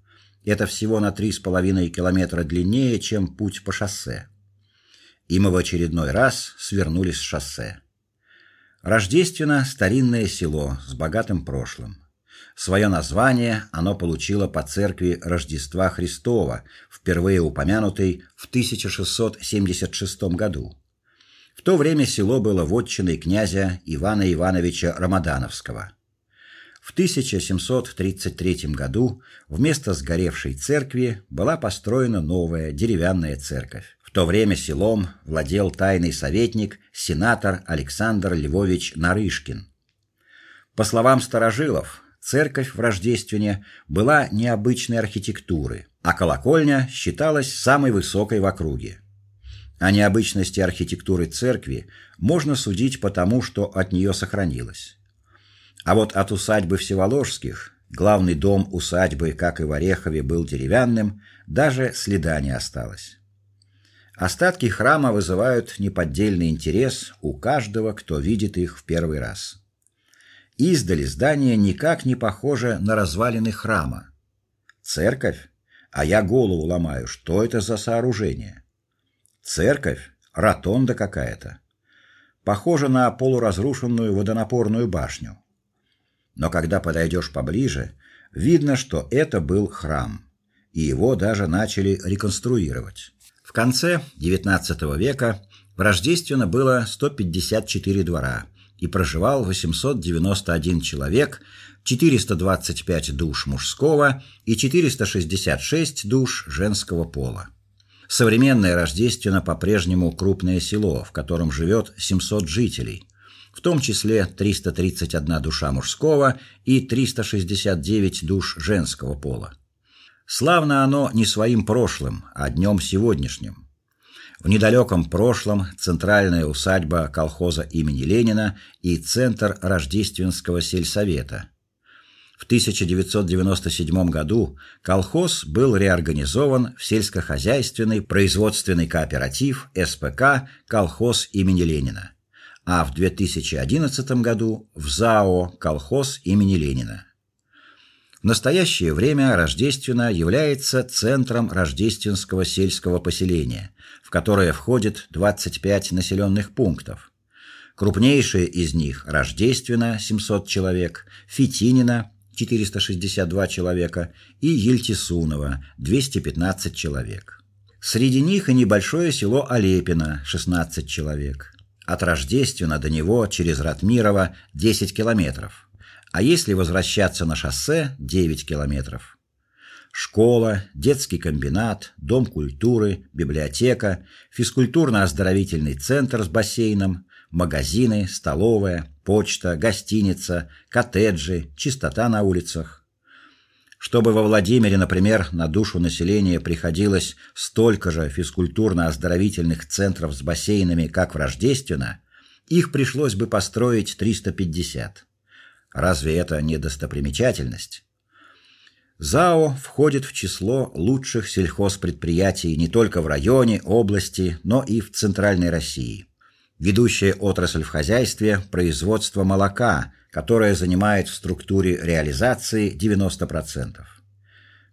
Это всего на три с половиной километра длиннее, чем путь по шоссе. И мы в очередной раз свернули с шоссе. Рождественно старинное село с богатым прошлым. Свое название оно получило по церкви Рождества Христова, впервые упомянутой в 1676 году. То время село было вотчиной князя Ивана Ивановича Рамадановского. В 1733 году вместо сгоревшей церкви была построена новая деревянная церковь. В то время селом владел тайный советник, сенатор Александр Львович Нарышкин. По словам старожилов, церковь в Рождествене была необычной архитектуры, а колокольня считалась самой высокой в округе. О необычности архитектуры церкви можно судить по тому, что от нее сохранилось. А вот от усадьбы Всеволожских, главный дом усадьбы, как и в Орехове, был деревянным, даже следа не осталось. Остатки храма вызывают неподдельный интерес у каждого, кто видит их в первый раз. Издали здание никак не похоже на развалины храма. Церковь? А я голову ломаю, что это за сооружение? Церковь? Ротонда какая-то. Похоже на полуразрушенную водонапорную башню. Но когда подойдешь поближе, видно, что это был храм, и его даже начали реконструировать. В конце XIX века в Рождественно было 154 двора, и проживал 891 человек, 425 душ мужского и 466 душ женского пола. Современное Рождественно по-прежнему крупное село, в котором живет 700 жителей, в том числе 331 душа мужского и 369 душ женского пола. Славно оно не своим прошлым, а днем сегодняшним. В недалеком прошлом центральная усадьба колхоза имени Ленина и центр Рождественского сельсовета. В 1997 году колхоз был реорганизован в сельскохозяйственный производственный кооператив СПК Колхоз имени Ленина а в 2011 году в ЗАО Колхоз имени Ленина. В настоящее время Рождественно является центром рождественского сельского поселения, в которое входит 25 населенных пунктов. Крупнейшие из них Рождественно 700 человек, Фитинино 462 человека и Ельтисуново 215 человек. Среди них и небольшое село Олепино 16 человек. От Рождествена до него через Ратмирово 10 километров. А если возвращаться на шоссе 9 километров. Школа, детский комбинат, дом культуры, библиотека, физкультурно-оздоровительный центр с бассейном, магазины, столовая, почта, гостиница, коттеджи, чистота на улицах. Чтобы во Владимире, например, на душу населения приходилось столько же физкультурно-оздоровительных центров с бассейнами, как в Рождествено, их пришлось бы построить 350. Разве это не достопримечательность? ЗАО входит в число лучших сельхозпредприятий не только в районе, области, но и в центральной России. Ведущая отрасль в хозяйстве производство молока, которое занимает в структуре реализации 90%.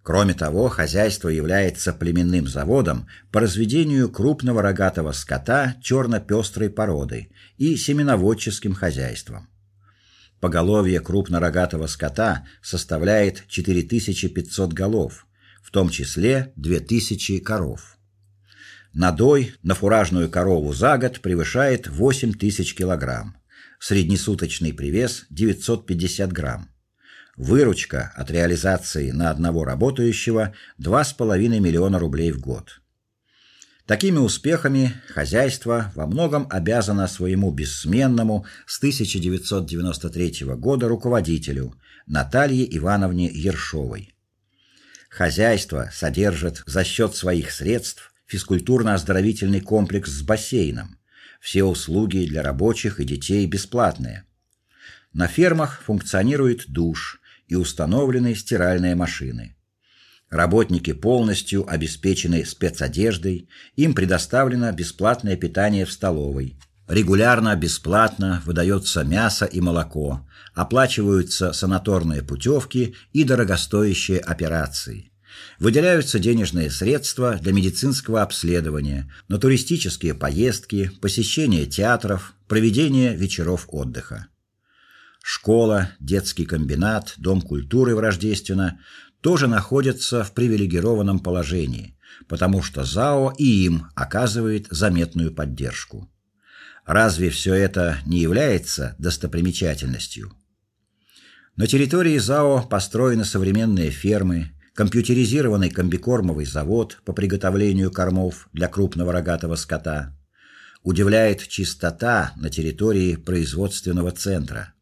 Кроме того, хозяйство является племенным заводом по разведению крупного рогатого скота черно пестрой породы и семеноводческим хозяйством. Поголовье крупнорогатого скота составляет 4500 голов, в том числе 2000 коров. Надой на фуражную корову за год превышает 8000 килограмм. Среднесуточный привес 950 грамм. Выручка от реализации на одного работающего 2,5 миллиона рублей в год. Такими успехами хозяйство во многом обязано своему бессменному с 1993 года руководителю Наталье Ивановне Ершовой. Хозяйство содержит за счет своих средств физкультурно-оздоровительный комплекс с бассейном. Все услуги для рабочих и детей бесплатные. На фермах функционирует душ и установлены стиральные машины. Работники полностью обеспечены спецодеждой, им предоставлено бесплатное питание в столовой. Регулярно бесплатно выдается мясо и молоко, оплачиваются санаторные путевки и дорогостоящие операции. Выделяются денежные средства для медицинского обследования, на туристические поездки, посещение театров, проведение вечеров отдыха. Школа, детский комбинат, дом культуры в Рождествено тоже находятся в привилегированном положении, потому что ЗАО и им оказывает заметную поддержку. Разве все это не является достопримечательностью? На территории ЗАО построены современные фермы, компьютеризированный комбикормовый завод по приготовлению кормов для крупного рогатого скота. Удивляет чистота на территории производственного центра.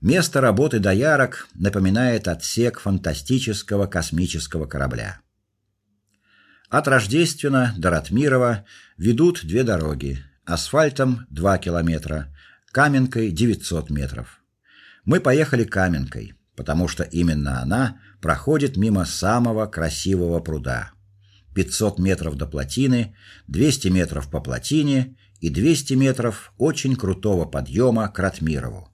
Место работы доярок напоминает отсек фантастического космического корабля. От Рождествена до Ратмирова ведут две дороги. Асфальтом 2 километра, Каменкой 900 метров. Мы поехали Каменкой, потому что именно она проходит мимо самого красивого пруда. 500 метров до плотины, 200 метров по плотине и 200 метров очень крутого подъема к Ратмирову.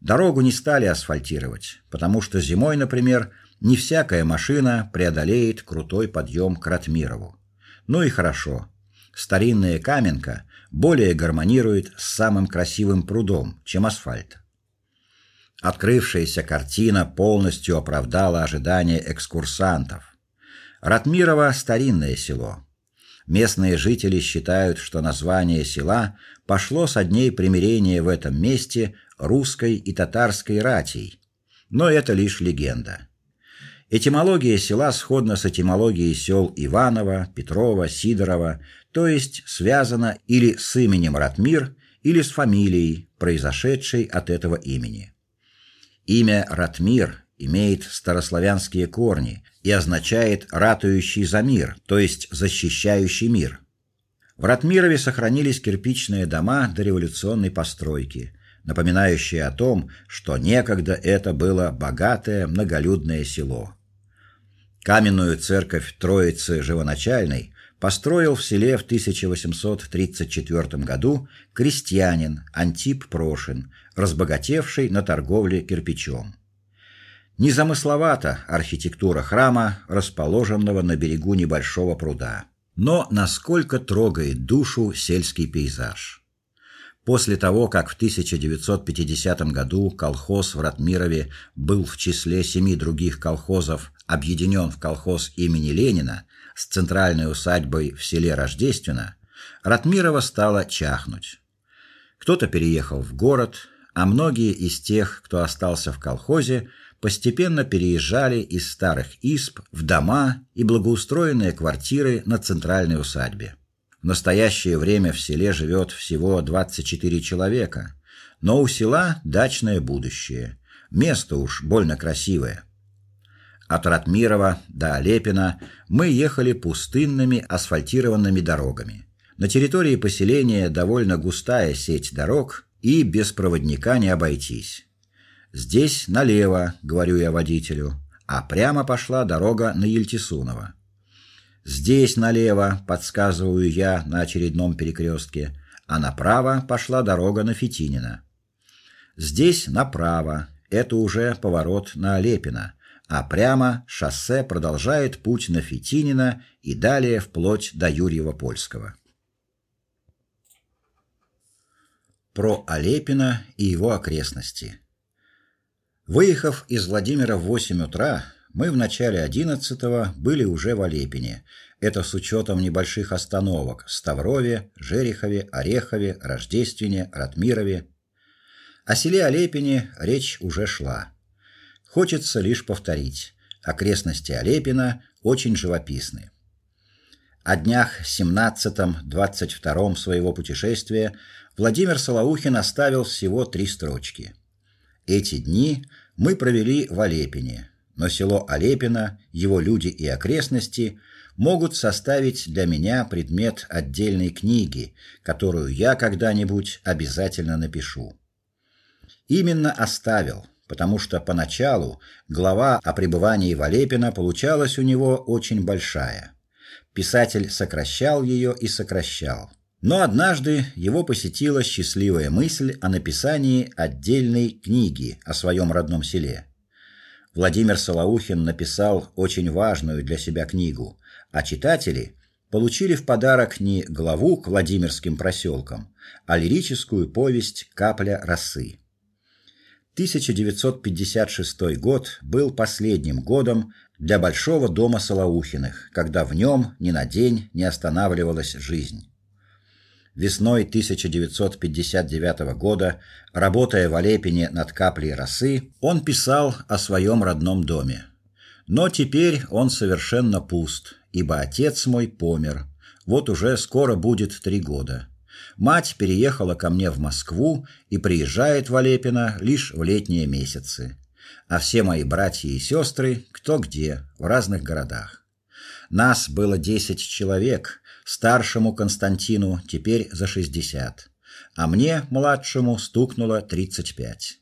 Дорогу не стали асфальтировать, потому что зимой, например, не всякая машина преодолеет крутой подъем к Ратмирову. Ну и хорошо. Старинная каменка более гармонирует с самым красивым прудом, чем асфальт. Открывшаяся картина полностью оправдала ожидания экскурсантов. Ратмирово старинное село. Местные жители считают, что название села пошло со дней примирения в этом месте русской и татарской ратей. Но это лишь легенда. Этимология села сходна с этимологией сел Иваново, Петрова, Сидорова, то есть связана или с именем Ратмир, или с фамилией, произошедшей от этого имени. Имя Ратмир имеет старославянские корни и означает ратующий за мир, то есть защищающий мир. В Ратмирове сохранились кирпичные дома дореволюционной постройки, напоминающие о том, что некогда это было богатое многолюдное село. Каменную церковь Троицы Живоначальной построил в селе в 1834 году крестьянин Антип Прошин, разбогатевший на торговле кирпичом. Незамысловата архитектура храма, расположенного на берегу небольшого пруда. Но насколько трогает душу сельский пейзаж. После того, как в 1950 году колхоз в Ратмирове был в числе семи других колхозов объединен в колхоз имени Ленина с центральной усадьбой в селе Рождествено, Ратмирово стало чахнуть. Кто-то переехал в город, а многие из тех, кто остался в колхозе, постепенно переезжали из старых исп в дома и благоустроенные квартиры на центральной усадьбе. В настоящее время в селе живет всего 24 человека, но у села дачное будущее. Место уж больно красивое. От Ратмирова до Олепина мы ехали пустынными асфальтированными дорогами. На территории поселения довольно густая сеть дорог, и без проводника не обойтись. Здесь налево, говорю я водителю, а прямо пошла дорога на Ельтисуново. Здесь налево, подсказываю я на очередном перекрестке, а направо пошла дорога на Фитинина. Здесь направо, это уже поворот на Олепино, а прямо шоссе продолжает путь на Фитинина и далее вплоть до Юрьева-Польского. Про Олепино и его окрестности. Выехав из Владимира в 8 утра, мы в начале 11-го были уже в Олепине. Это с учетом небольших остановок: Ставрове, Жерехове, Орехове, Рождествене, Ратмирове. О селе Олепине речь уже шла. Хочется лишь повторить: окрестности Олепина очень живописны. О днях 17-22 своего путешествия Владимир Солоухин оставил всего три строчки. Эти дни мы провели в Олепине, но село Олепино, его люди и окрестности могут составить для меня предмет отдельной книги, которую я когда-нибудь обязательно напишу. Именно оставил, потому что поначалу глава о пребывании в Олепино получалась у него очень большая. Писатель сокращал ее и сокращал. Но однажды его посетила счастливая мысль о написании отдельной книги о своем родном селе. Владимир Солоухин написал очень важную для себя книгу, а читатели получили в подарок не главу к Владимирским проселкам, а лирическую повесть Капля росы. 1956 год был последним годом для большого дома Солоухиных, когда в нем ни на день не останавливалась жизнь. Весной 1959 года, работая в Олепине над каплей росы, он писал о своем родном доме. Но теперь он совершенно пуст, ибо отец мой помер. Вот уже скоро будет три года. Мать переехала ко мне в Москву и приезжает в Олепино лишь в летние месяцы. А все мои братья и сестры кто где, в разных городах. Нас было десять человек, старшему Константину теперь за шестьдесят, а мне, младшему, стукнуло тридцать пять.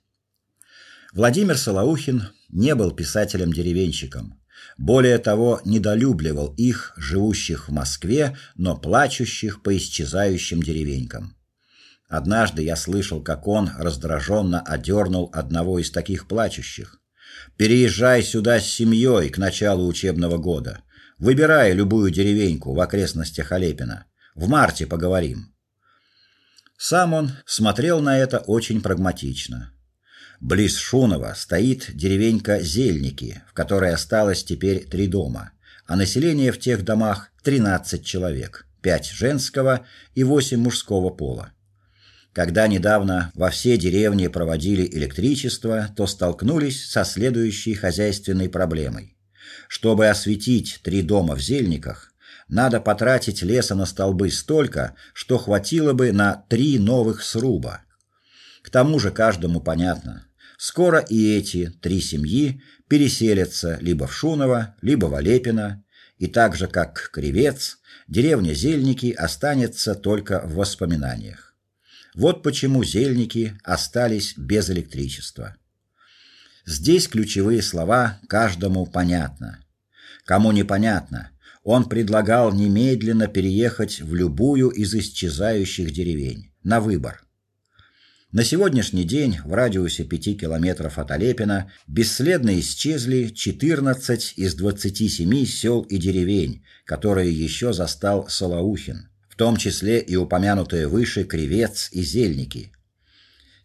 Владимир Солоухин не был писателем-деревенщиком. Более того, недолюбливал их, живущих в Москве, но плачущих по исчезающим деревенькам. Однажды я слышал, как он раздраженно одернул одного из таких плачущих. Переезжай сюда с семьей к началу учебного года. Выбирай любую деревеньку в окрестностях Олепина. В марте поговорим. Сам он смотрел на это очень прагматично. Близ Шунова стоит деревенька Зельники, в которой осталось теперь три дома, а население в тех домах 13 человек, пять женского и восемь мужского пола. Когда недавно во все деревни проводили электричество, то столкнулись со следующей хозяйственной проблемой. Чтобы осветить три дома в Зельниках, надо потратить леса на столбы столько, что хватило бы на три новых сруба. К тому же каждому понятно, скоро и эти три семьи переселятся либо в Шуново, либо в Олепино, и так же как Кривец, деревня Зельники останется только в воспоминаниях. Вот почему Зельники остались без электричества. Здесь ключевые слова каждому понятно. Кому непонятно, он предлагал немедленно переехать в любую из исчезающих деревень на выбор. На сегодняшний день в радиусе 5 километров от Олепина бесследно исчезли 14 из 27 сел и деревень, которые еще застал Солоухин, в том числе и упомянутые выше Кривец и Зельники.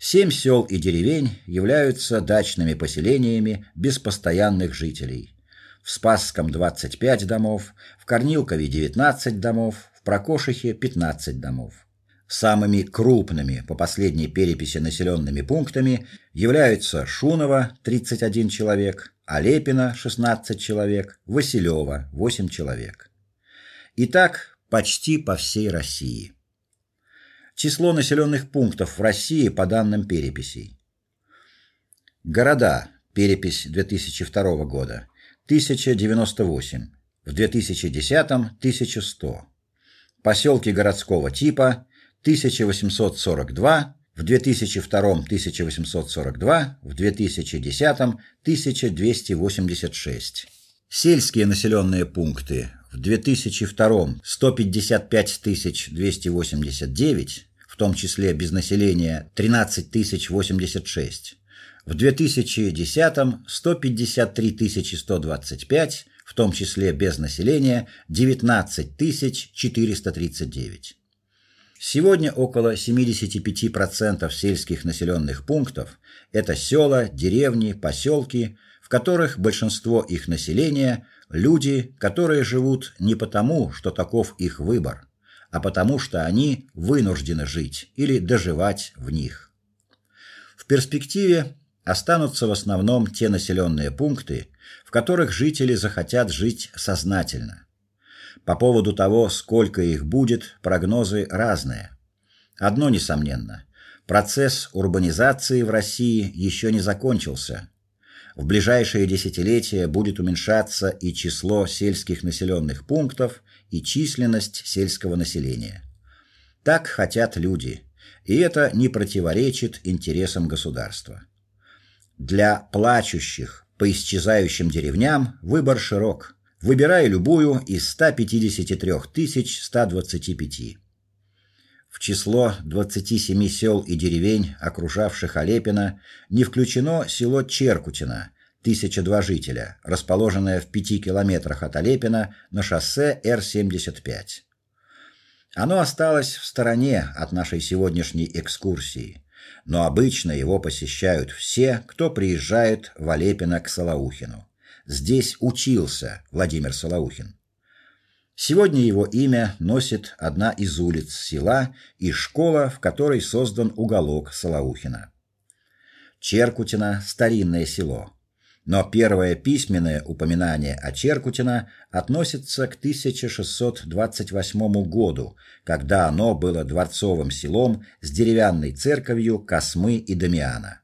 Семь сел и деревень являются дачными поселениями без постоянных жителей. В Спасском 25 домов, в Корнилкове 19 домов, в Прокошихе 15 домов. Самыми крупными по последней переписи населенными пунктами являются Шуново 31 человек, Алепино 16 человек, Василево 8 человек. Итак, почти по всей России. Число населенных пунктов в России по данным переписей. Города. Перепись 2002 года. 1098. В 2010 1100. Поселки городского типа 1842, в 2002 1842, в 2010 1286. Сельские населенные пункты в 2002 155289, в том числе без населения 13086. В 2010 153125, в том числе без населения 19439. Сегодня около 75% сельских населенных пунктов это села, деревни, поселки, в которых большинство их населения люди, которые живут не потому, что таков их выбор, а потому что они вынуждены жить или доживать в них. В перспективе останутся в основном те населенные пункты, в которых жители захотят жить сознательно по поводу того, сколько их будет, прогнозы разные. Одно несомненно: процесс урбанизации в России еще не закончился. В ближайшие десятилетия будет уменьшаться и число сельских населенных пунктов, и численность сельского населения. Так хотят люди, и это не противоречит интересам государства. Для плачущих по исчезающим деревням выбор широк выбирая любую из 153 125. В число 27 сел и деревень, окружавших Алепино, не включено село Черкутино, 1002 жителя, расположенное в 5 километрах от Алепина на шоссе Р-75. Оно осталось в стороне от нашей сегодняшней экскурсии, но обычно его посещают все, кто приезжает в Алепино к Салаухину. Здесь учился Владимир Солоухин. Сегодня его имя носит одна из улиц села и школа, в которой создан уголок Солоухина. Черкутино старинное село. Но первое письменное упоминание о Черкутино относится к 1628 году, когда оно было дворцовым селом с деревянной церковью Космы и Дамиана.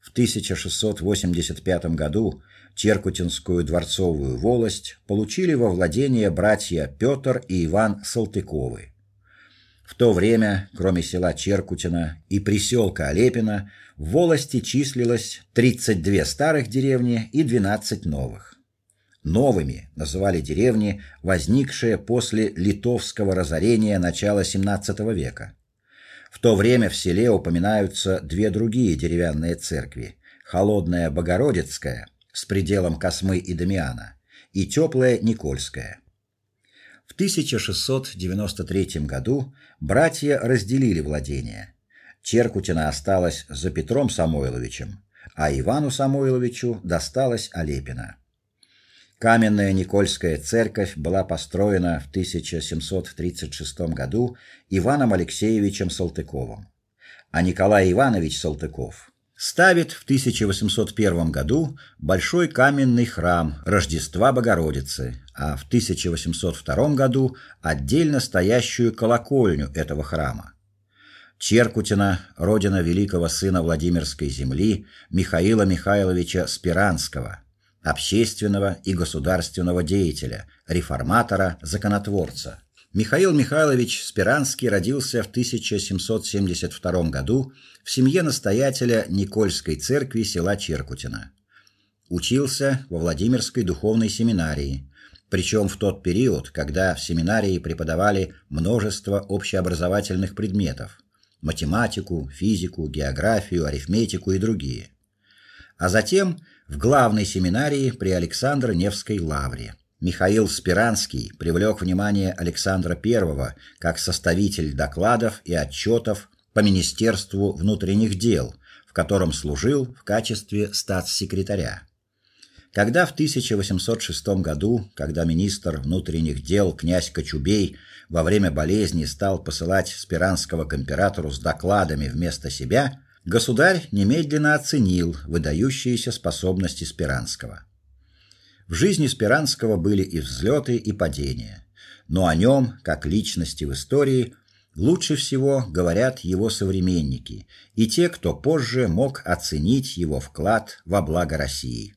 В 1685 году Черкутинскую дворцовую волость получили во владение братья Петр и Иван Салтыковы. В то время, кроме села Черкутино и приселка Олепино, в волости числилось 32 старых деревни и 12 новых. Новыми называли деревни, возникшие после литовского разорения начала XVII века. В то время в селе упоминаются две другие деревянные церкви: Холодная Богородицкая с пределом Космы и Дамиана, и теплая Никольская. В 1693 году братья разделили владения. Черкутина осталась за Петром Самойловичем, а Ивану Самойловичу досталась Олепина. Каменная Никольская церковь была построена в 1736 году Иваном Алексеевичем Салтыковым, а Николай Иванович Салтыков ставит в 1801 году большой каменный храм Рождества Богородицы, а в 1802 году отдельно стоящую колокольню этого храма. Черкутина родина великого сына Владимирской земли Михаила Михайловича Спиранского, общественного и государственного деятеля, реформатора, законотворца. Михаил Михайлович Спиранский родился в 1772 году в семье настоятеля Никольской церкви села Черкутино. Учился во Владимирской духовной семинарии, причем в тот период, когда в семинарии преподавали множество общеобразовательных предметов: математику, физику, географию, арифметику и другие. А затем в главной семинарии при Александро-Невской лавре. Михаил Спиранский привлек внимание Александра I как составитель докладов и отчетов по Министерству внутренних дел, в котором служил в качестве статс-секретаря. Когда в 1806 году, когда министр внутренних дел князь Кочубей во время болезни стал посылать Спиранского к императору с докладами вместо себя, государь немедленно оценил выдающиеся способности Спиранского. В жизни Спиранского были и взлеты, и падения, но о нем, как личности в истории, лучше всего говорят его современники и те, кто позже мог оценить его вклад во благо России.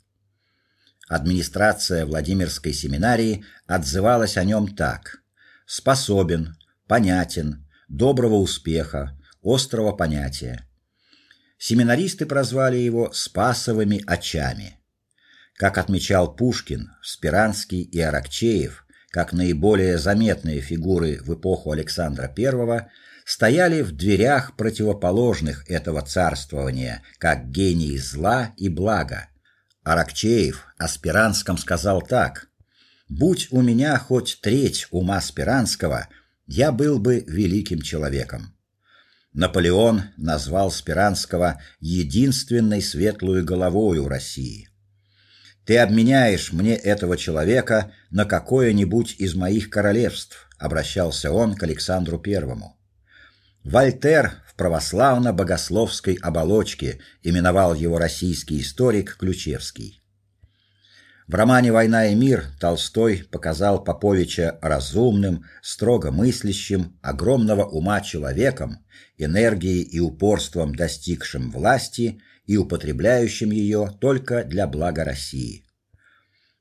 Администрация Владимирской семинарии отзывалась о нем так: способен, понятен, доброго успеха, острого понятия. Семинаристы прозвали его Спасовыми очами. Как отмечал Пушкин, Спиранский и Аракчеев, как наиболее заметные фигуры в эпоху Александра I, стояли в дверях противоположных этого царствования, как гении зла и блага. Аракчеев о Спиранском сказал так: "Будь у меня хоть треть ума Спиранского, я был бы великим человеком". Наполеон назвал Спиранского единственной светлой головой у России. Ты обменяешь мне этого человека на какое-нибудь из моих королевств, обращался он к Александру Первому. Вольтер в православно-богословской оболочке именовал его российский историк Ключевский. В романе Война и мир Толстой показал Поповича разумным, строго мыслящим, огромного ума человеком, энергией и упорством достигшим власти и употребляющим ее только для блага России.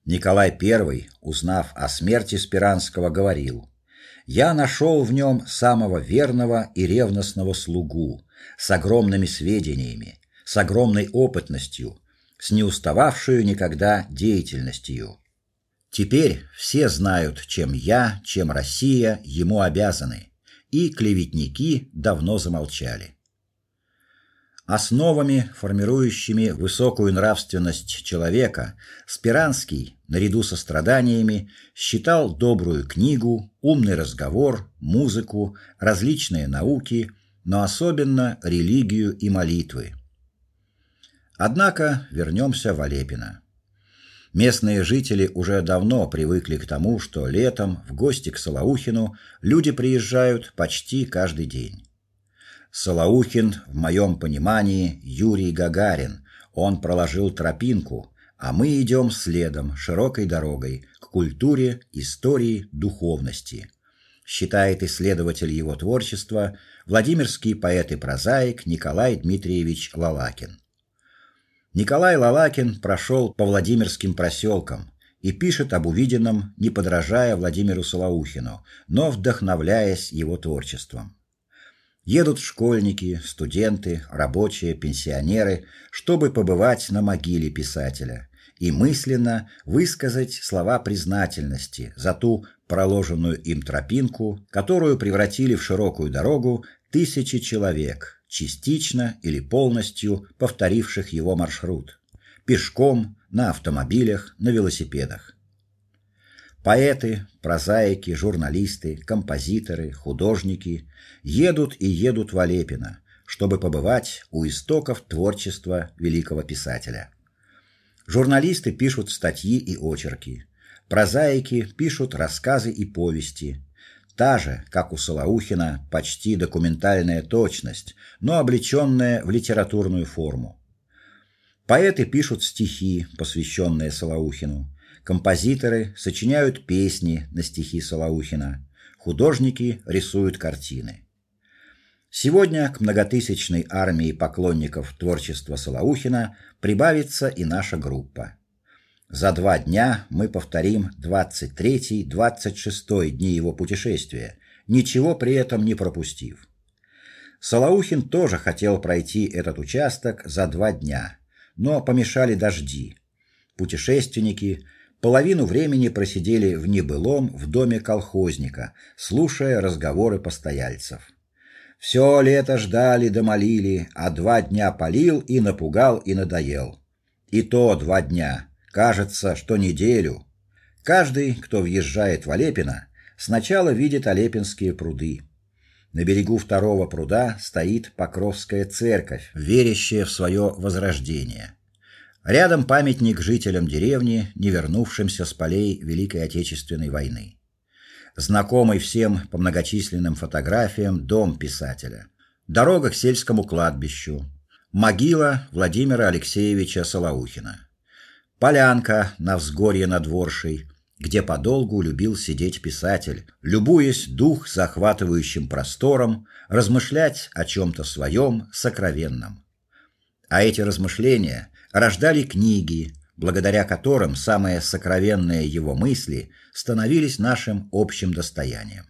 Николай I, узнав о смерти Спиранского, говорил: "Я нашел в нем самого верного и ревностного слугу, с огромными сведениями, с огромной опытностью, с неустававшую никогда деятельностью. Теперь все знают, чем я, чем Россия ему обязаны, и клеветники давно замолчали. Основами, формирующими высокую нравственность человека, Спиранский, наряду со страданиями, считал добрую книгу, умный разговор, музыку, различные науки, но особенно религию и молитвы. Однако вернемся в Олепино. Местные жители уже давно привыкли к тому, что летом в гости к Солоухину люди приезжают почти каждый день. Солоухин, в моем понимании, Юрий Гагарин. Он проложил тропинку, а мы идем следом, широкой дорогой к культуре, истории, духовности. Считает исследователь его творчества Владимирский поэт и прозаик Николай Дмитриевич Лалакин. Николай Лалакин прошел по Владимирским проселкам и пишет об увиденном, не подражая Владимиру Солоухину, но вдохновляясь его творчеством. Едут школьники, студенты, рабочие, пенсионеры, чтобы побывать на могиле писателя и мысленно высказать слова признательности за ту проложенную им тропинку, которую превратили в широкую дорогу тысячи человек, частично или полностью повторивших его маршрут, пешком, на автомобилях, на велосипедах. Поэты, прозаики, журналисты, композиторы, художники едут и едут в Олепино, чтобы побывать у истоков творчества великого писателя. Журналисты пишут статьи и очерки, прозаики пишут рассказы и повести. Та же, как у Солоухина, почти документальная точность, но облеченная в литературную форму. Поэты пишут стихи, посвященные Солоухину, Композиторы сочиняют песни на стихи Солоухина, художники рисуют картины. Сегодня к многотысячной армии поклонников творчества Солоухина прибавится и наша группа. За два дня мы повторим 23-26 дни его путешествия, ничего при этом не пропустив. Солоухин тоже хотел пройти этот участок за два дня, но помешали дожди. Путешественники Половину времени просидели в небылом в доме колхозника, слушая разговоры постояльцев. Все лето ждали да молили, а два дня полил и напугал и надоел. И то два дня. Кажется, что неделю. Каждый, кто въезжает в Олепино, сначала видит Олепинские пруды. На берегу второго пруда стоит Покровская церковь, верящая в свое возрождение. Рядом памятник жителям деревни, не вернувшимся с полей Великой Отечественной войны. Знакомый всем по многочисленным фотографиям дом писателя. Дорога к сельскому кладбищу. Могила Владимира Алексеевича Солоухина. Полянка на взгорье над Воршей, где подолгу любил сидеть писатель, любуясь дух захватывающим простором, размышлять о чем то своем сокровенном. А эти размышления рождали книги, благодаря которым самые сокровенные его мысли становились нашим общим достоянием.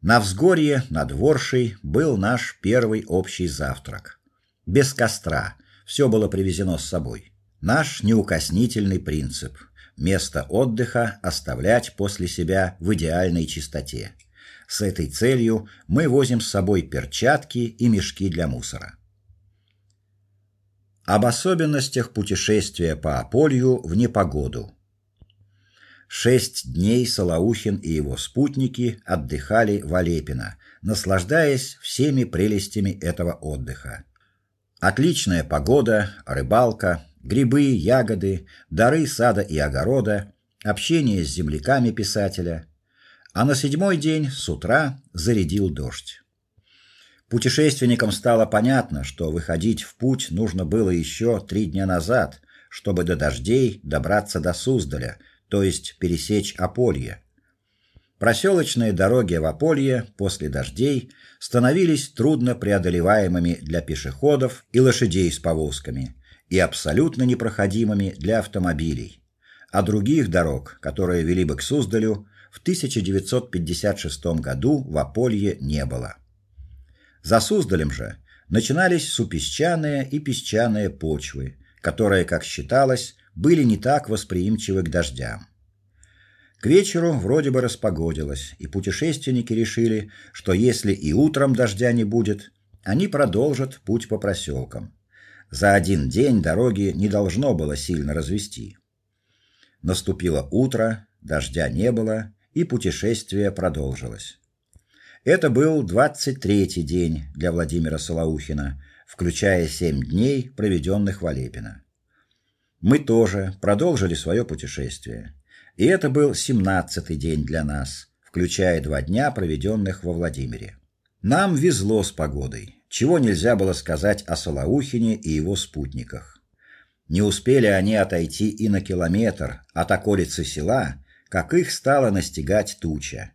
На взгорье над Воршей был наш первый общий завтрак. Без костра, все было привезено с собой. Наш неукоснительный принцип место отдыха оставлять после себя в идеальной чистоте. С этой целью мы возим с собой перчатки и мешки для мусора. Об особенностях путешествия по Аполью в непогоду. Шесть дней Солоухин и его спутники отдыхали в Алепино, наслаждаясь всеми прелестями этого отдыха. Отличная погода, рыбалка, грибы, ягоды, дары сада и огорода, общение с земляками писателя. А на седьмой день с утра зарядил дождь. Путешественникам стало понятно, что выходить в путь нужно было еще три дня назад, чтобы до дождей добраться до Суздаля, то есть пересечь Аполье. Проселочные дороги в Аполье после дождей становились трудно преодолеваемыми для пешеходов и лошадей с повозками и абсолютно непроходимыми для автомобилей. А других дорог, которые вели бы к Суздалю, в 1956 году в Аполье не было. За Суздалем же начинались супесчаные и песчаные почвы, которые, как считалось, были не так восприимчивы к дождям. К вечеру вроде бы распогодилось, и путешественники решили, что если и утром дождя не будет, они продолжат путь по проселкам. За один день дороги не должно было сильно развести. Наступило утро, дождя не было, и путешествие продолжилось. Это был двадцать третий день для Владимира Солоухина, включая семь дней, проведенных в Алепино. Мы тоже продолжили свое путешествие. И это был семнадцатый день для нас, включая два дня, проведенных во Владимире. Нам везло с погодой, чего нельзя было сказать о Солоухине и его спутниках. Не успели они отойти и на километр от околицы села, как их стала настигать туча.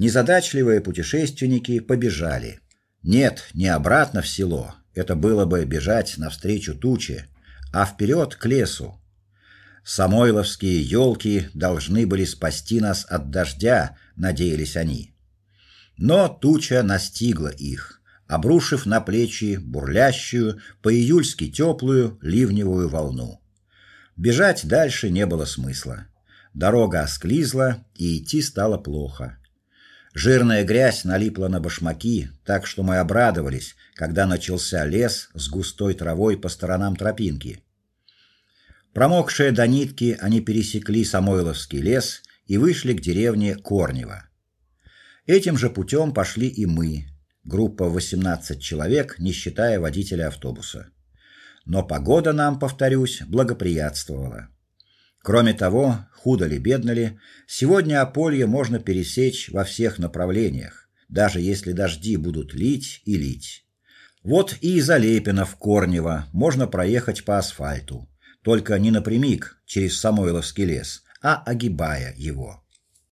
Незадачливые путешественники побежали. Нет, не обратно в село. Это было бы бежать навстречу туче, а вперед к лесу. Самойловские елки должны были спасти нас от дождя, надеялись они. Но туча настигла их, обрушив на плечи бурлящую, по-июльски теплую ливневую волну. Бежать дальше не было смысла. Дорога осклизла, и идти стало плохо. Жирная грязь налипла на башмаки, так что мы обрадовались, когда начался лес с густой травой по сторонам тропинки. Промокшие до нитки, они пересекли Самойловский лес и вышли к деревне Корнево. Этим же путем пошли и мы, группа 18 человек, не считая водителя автобуса. Но погода нам, повторюсь, благоприятствовала. Кроме того, худо ли бедно ли, сегодня Аполье можно пересечь во всех направлениях, даже если дожди будут лить и лить. Вот и из Алепина в Корнево можно проехать по асфальту, только не напрямик через Самойловский лес, а огибая его.